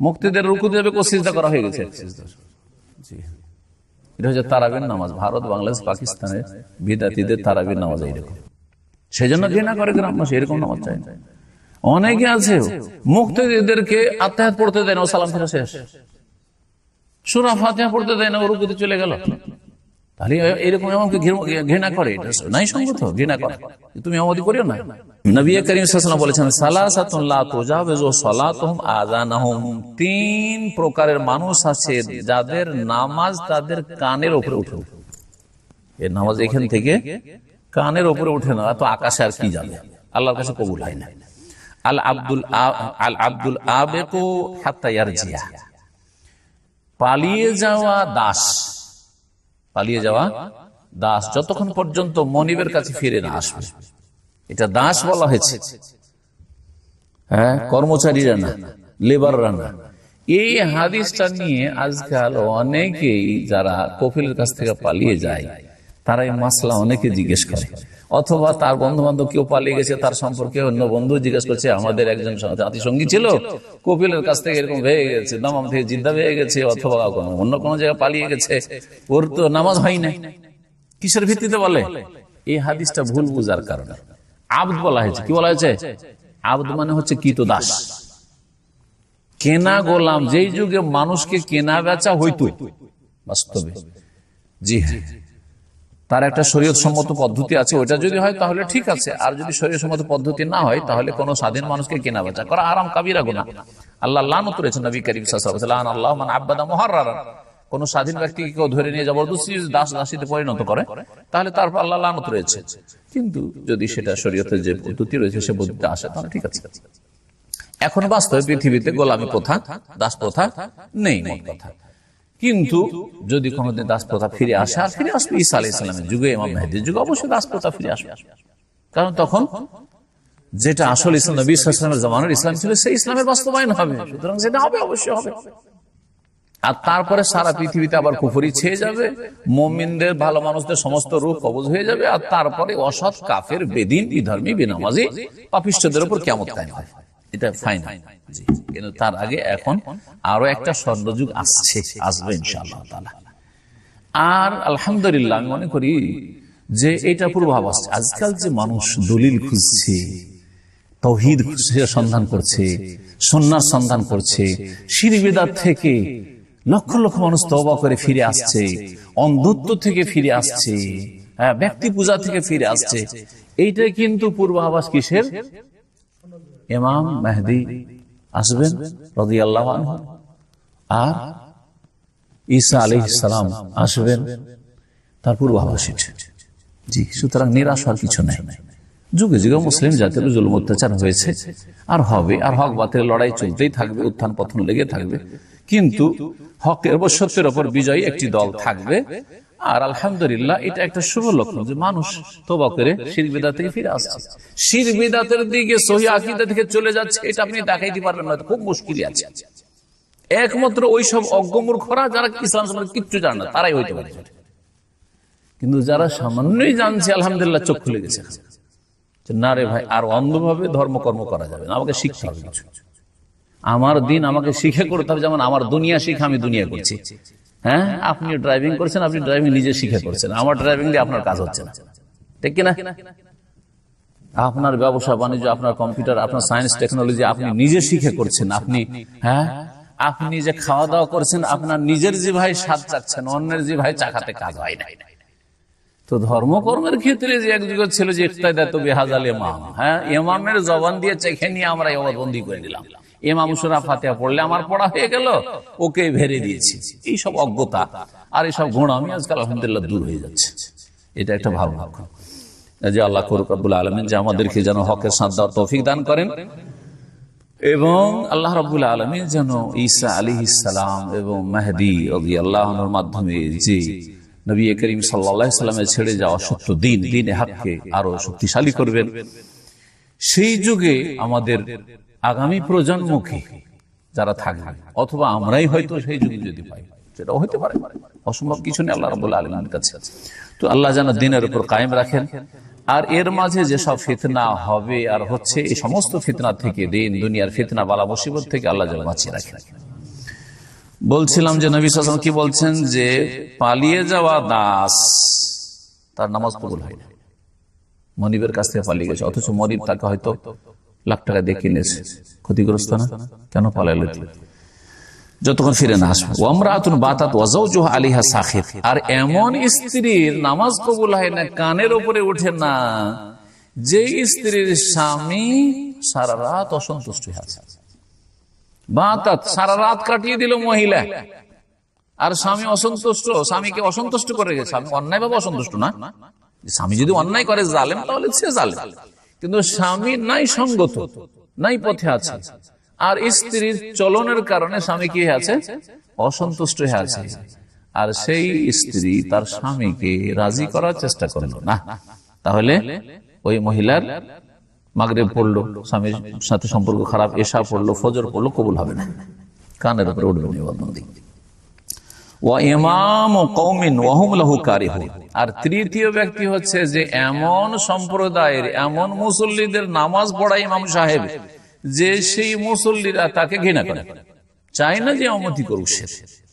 মুক্তিদের রুকুতে যাবে সিজদা করা হয়ে গেছে। এটা হচ্ছে তারাবির নামাজ। ভারত বাংলাদেশ পাকিস্তানের বিদাতিদের তারাবির নামাজ এইরকম। সেই জন্য ঘৃণা করে গ্রামবাসী এরকম নামাজ চাই না। অনেকে আছে মুক্তিদেরকে আত্মাহাত পড়তে দেয় না ও সালাম ফেরা শেষ। সুরা ফাতিহা পড়তে দেয় না ও রুকুতে চলে গেল। তাহলে এরকম এমনকি ঘৃণা করে নাই সঙ্গত ঘৃণা করে। তুমি আমাদের করিও না। নবী করিম সাল্লাল্লাহু বলেছেন আযানাহুম। তিন প্রকারের মানুষ আছে যাদের নামাজ তাদের কানের উপরে উঠে এর নামাজ এখান থেকে কানের উপরে উঠে না তো আকাশে আর কি যাবে আল্লাহর কাছে কবুল হয় না। আল আব্দুল আল আব্দুল আবেকু হাত্তা ইয়ারজিয়া। পালিয়ে যাওয়া দাস। পালিয়ে যাওয়া দাস যতক্ষণ পর্যন্ত মনিবের কাছে ফিরে না আসবে। এটা দাস বলা হয়েছে। হ্যাঁ কর্মচারীরা না লেবাররা না এই হাদিসটা নিয়ে আজকাল অনেকেই যারা কফিলের কাছ থেকে পালিয়ে যায়। তারা এই মাসলা অনেকে জিজ্ঞেস করে। অথবা তার বন্ধু বান্ধব কেউ পালিয়ে গেছে, তার সম্পর্কে অন্য বন্ধু জিজ্ঞেস করছে, আমাদের একজন জাতি ছিল? কপিলের কাছ থেকে এরকম হয়ে গেছে, দামাম থেকে জিদ্দা হয়ে গেছে, অথবা অন্য কোনো জায়গায় পালিয়ে গেছে। ওর তো নামাজ হয় না কিসের ভিত্তিতে বলে? এই হাদিসটা ভুল বুঝার কারণে। আব্দ বলা হয়েছে। কি বলা হয়েছে? আব্দ মানে হচ্ছে কিত দাস। কেনা গোলাম, যেই যুগে মানুষকে কেনা বেচা হইতো বাস্তবে। জি হ্যাঁ। তার একটা শরীয়ত সম্মত পদ্ধতি আছে ওইটা যদি হয় তাহলে ঠিক আছে। আর যদি শরীয় সম্মত পদ্ধতি না হয় তাহলে কোনো স্বাধীন মানুষকে কেনা বেচা করা আরাম কাবিরা গুণা আল্লাহ লানত করেছেন নবী করিম আল্লাহ মানে আব্বাদা মুহাররারা কোন স্বাধীন ব্যক্তিকে কেউ ধরে নিয়ে জবরদস্তি দাস দাসীতে পরিণত করে তাহলে তারপর আল্লাহ লানত রয়েছে। কিন্তু যদি সেটা শরীয়তের যে পদ্ধতি রয়েছে সে পদ্ধতি আসে তাহলে ঠিক আছে। এখন বাস্তবে পৃথিবীতে গোলামী প্রথা দাস প্রথা নেই কথা কিন্তু যদি কোনোদিন দাস প্রথা ফিরে আসে, আর ফিরে আসবে ঈসা আলাহ ইসলামের যুগে, ইমাম মেহেদির যুগে, অবশ্যই দাস প্রথা ফিরে আসবে। কারণ তখন যেটা আসল ইসলাম, নবী ইসলামের জমানের ইসলাম ছিল, সেই ইসলামের বাস্তবায়ন হবে। সুতরাং সেটা হবে, অবশ্যই হবে। আর তারপরে সারা পৃথিবীতে আবার কুফুরি ছেয়ে যাবে, মমিনদের, ভালো মানুষদের সমস্ত রূপ কবজ হয়ে যাবে, আর তারপরে অসৎ কাফের, বেদিন, বিধর্মী, বেনামাজি পাপিষ্টদের উপর কেমন কায়ম হয় এটা ফাইনাল কিন্তু তার আগে এখন আরও একটা স্বর্ণযুগ আসছে, আসবে ইনশাআল্লাহ আর আলহামদুলিল্লাহ, আমি মনে করি যে এটা পূর্বাভাস আজকাল যে মানুষ দলিল খুঁজছে, তৌহিদ সন্ধান করছে সন্ন্যার সন্ধান করছে শিরিবেদার থেকে লক্ষ লক্ষ মানুষ তবা করে ফিরে আসছে, অন্ধত্ব থেকে ফিরে আসছে হ্যাঁ ব্যক্তি পূজা থেকে ফিরে আসছে। এইটা কিন্তু পূর্বাভাস কিসের? ইমাম মেহদি আসবেন আর ঈসা আলি সালাম আসবেন, তার পূর্বাভাস জি, সুতরাং নিরাশ হওয়ার কিছু নাই। যুগে যুগে মুসলিম জাতির জুলুম অত্যাচার হয়েছে। আর হবে, আর হক বাতের লড়াই চলতেই থাকবে, উত্থান পথন লেগে থাকবে। কিন্তু হকের সত্যের ওপর বিজয়ী একটি দল থাকবে আর আলহামদুলিল্লাহ, এটা একটা শুভ লক্ষণ যে মানুষ তোবা করে শির বিদা থেকে ফিরে আসছে। শির বিদাতের দিকে সহি আকিদা থেকে চলে যাচ্ছে, এটা আপনি দেখাইতে পারবেন না খুব মুশকিল আছে। একমাত্র ওই সব অজ্ঞমূর্খরা যারা ইসলাম সম্পর্কে কিচ্ছু জানে না, তারাই হইতে পারে। কিন্তু যারা সামান্যই জানছে, আলহামদুলিল্লাহ চোখ খুলে গেছে। না রে ভাই, আর অন্ধভাবে ধর্মকর্ম করা যাবে না, আমাকে শিখতে হবে আমার দিন আমাকে শিখে করতে হবে, যেমন আমার দুনিয়া শিখে আমি দুনিয়া করছি। হ্যাঁ? আপনি ড্রাইভিং করছেন, আপনি ড্রাইভিং নিজে শিখে করছেন আমার ড্রাইভিং দিয়ে আপনার কাজ হচ্ছে না। ঠিক কিনা? আপনার ব্যবসা, বাণিজ্য, আপনার কম্পিউটার আপনার সায়েন্স টেকনোলজি আপনি নিজে শিখে করছেন। আপনি হ্যাঁ? আপনি যে খাওয়া দাওয়া করছেন, আপনার নিজের যে ভাই স্বাদ চাচ্ছেন অন্যের যে ভাই চাকাতে কাজ হয় নাই তো ধর্মকর্মের ক্ষেত্রে যে এক ছিল যে ইফতাদাত বেহাজাল ইমাম। হ্যাঁ? ইমামের জবান দিয়ে চেখে নিয়ে আমরা এবার বন্দি করে দিলাম ইমাম সুরা ফাতেহা পড়লে আমার পড়া হয়ে গেল। ওকে ভেরে দিয়েছি। এই সব অজ্ঞতা। আর এইসব গুণ আমি আজকাল আলহামদুলিল্লাহ দূর হয়ে যাচ্ছে। এটা একটা ভালো লক্ষণ। যে আল্লাহ করুক আব্বুল আলমিন যে আমাদেরকে যেন হকের দেওয়ার তৌফিক দান করেন। এবং আল্লাহ রবুল আলমী যেন ঈসা আলী ইসালাম এবং মেহদি রবি আল্লাহর মাধ্যমে যে নবী করিম সাল্লামের ছেড়ে যাওয়া সত্য দিন দিনে হাতকে আরও শক্তিশালী করবেন। সেই যুগে আমাদের আগামী প্রজন্মকে যারা থাকবে, অথবা আমরাই হয়তো সেই যুগে যদি পাই, সেটাও হইতে পারে। অসম্ভব কিছু নেই, আল্লাহ রবুল্লা আলমের কাছে তো আল্লাহ যেন দিনের উপর কায়েম রাখেন, আর এর মাঝে যেসব ফিতনা হবে আর হচ্ছে, এই সমস্ত ফিতনা থেকে দিন, দুনিয়ার ফিতনা বালা মুসিবত থেকে আল্লাহ যেন বাঁচিয়ে রাখেন। বলছিলাম যে নবী সালাম কি বলছেন যে, পালিয়ে যাওয়া দাস, তার নামাজ কবুল হয় না। মনিবের কাছ থেকে পালিয়ে গেছে, অথচ মনিব তাকে হয়তো লাখ টাকা দিয়ে কিনেছে। ক্ষতিগ্রস্ত না? কেন পালাইল যতক্ষণ ফিরে না আসবে। আমরা আতুন বাতাত ওয়াজাউজুহ আলিহা সাখির আর এমন স্ত্রীর নামাজ কবুল হয় না, কানের উপরে ওঠে না যে স্ত্রীর স্বামী সারা রাত অসন্তুষ্ট বাতাত সারা রাত কাটিয়ে দিল মহিলা। আর স্বামী অসন্তুষ্ট, স্বামীকে অসন্তুষ্ট করে গেছে। স্বামী অন্যায় ভাবে অসন্তুষ্ট না? স্বামী যদি অন্যায় করে জালেম, তাহলে সে জালেম। কিন্তু স্বামী নাই সঙ্গত, নাই পথে আছে। আর স্ত্রীর চলনের কারণে স্বামী কি আছে? অসন্তুষ্ট হয়ে আছে। আর সেই স্ত্রী তার স্বামীকে রাজি করার চেষ্টা করল। না, তাহলে ওই মহিলার মাগরেব পড়ল, স্বামীর সাথে সম্পর্ক খারাপ এসা পড়ল, ফজর পড়ল, কবুল হবে না। কানের উপরে উঠবে নিবন্ধী আর তৃতীয় ব্যক্তি হচ্ছে যে এমন সম্প্রদায়ের, এমন মুসল্লিদের নামাজ পড়াই ইমাম সাহেব যে সেই মুসল্লিরা তাকে ঘৃণা করে। না যে অমতি করুক সে।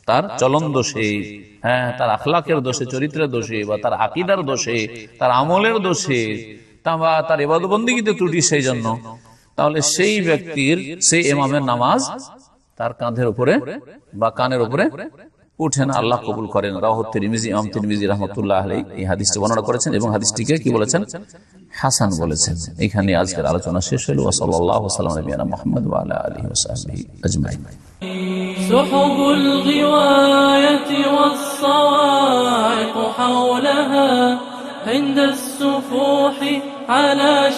তার চলন দোষে হ্যাঁ তার আখলাকের দোষে, চরিত্রের দোষে, বা তার আকিদার দোষে, তার আমলের দোষে বা তার এবাদবন্দিগিতে ত্রুটি সেই জন্য তাহলে সেই ব্যক্তির, সেই এমামের নামাজ তার কাঁধের উপরে বা কানের উপরে উঠেন আল্লাহ কবুল করেন রাহত তিরমিজি ইমাম তিরমিজি রহমতুল্লাহ আলাই এই হাদিসটি বর্ণনা করেছেন এবং হাদিসটিকে কি বলেছেন হাসান বলেছেন এখানে আজকের আলোচনা শেষ হল ওসল্লাহ সাল্লাম নবীনা মোহাম্মদ ওয়ালা আলহি ওসাহি আজমাই سحب الغواية والصواعق حولها عند السفوح على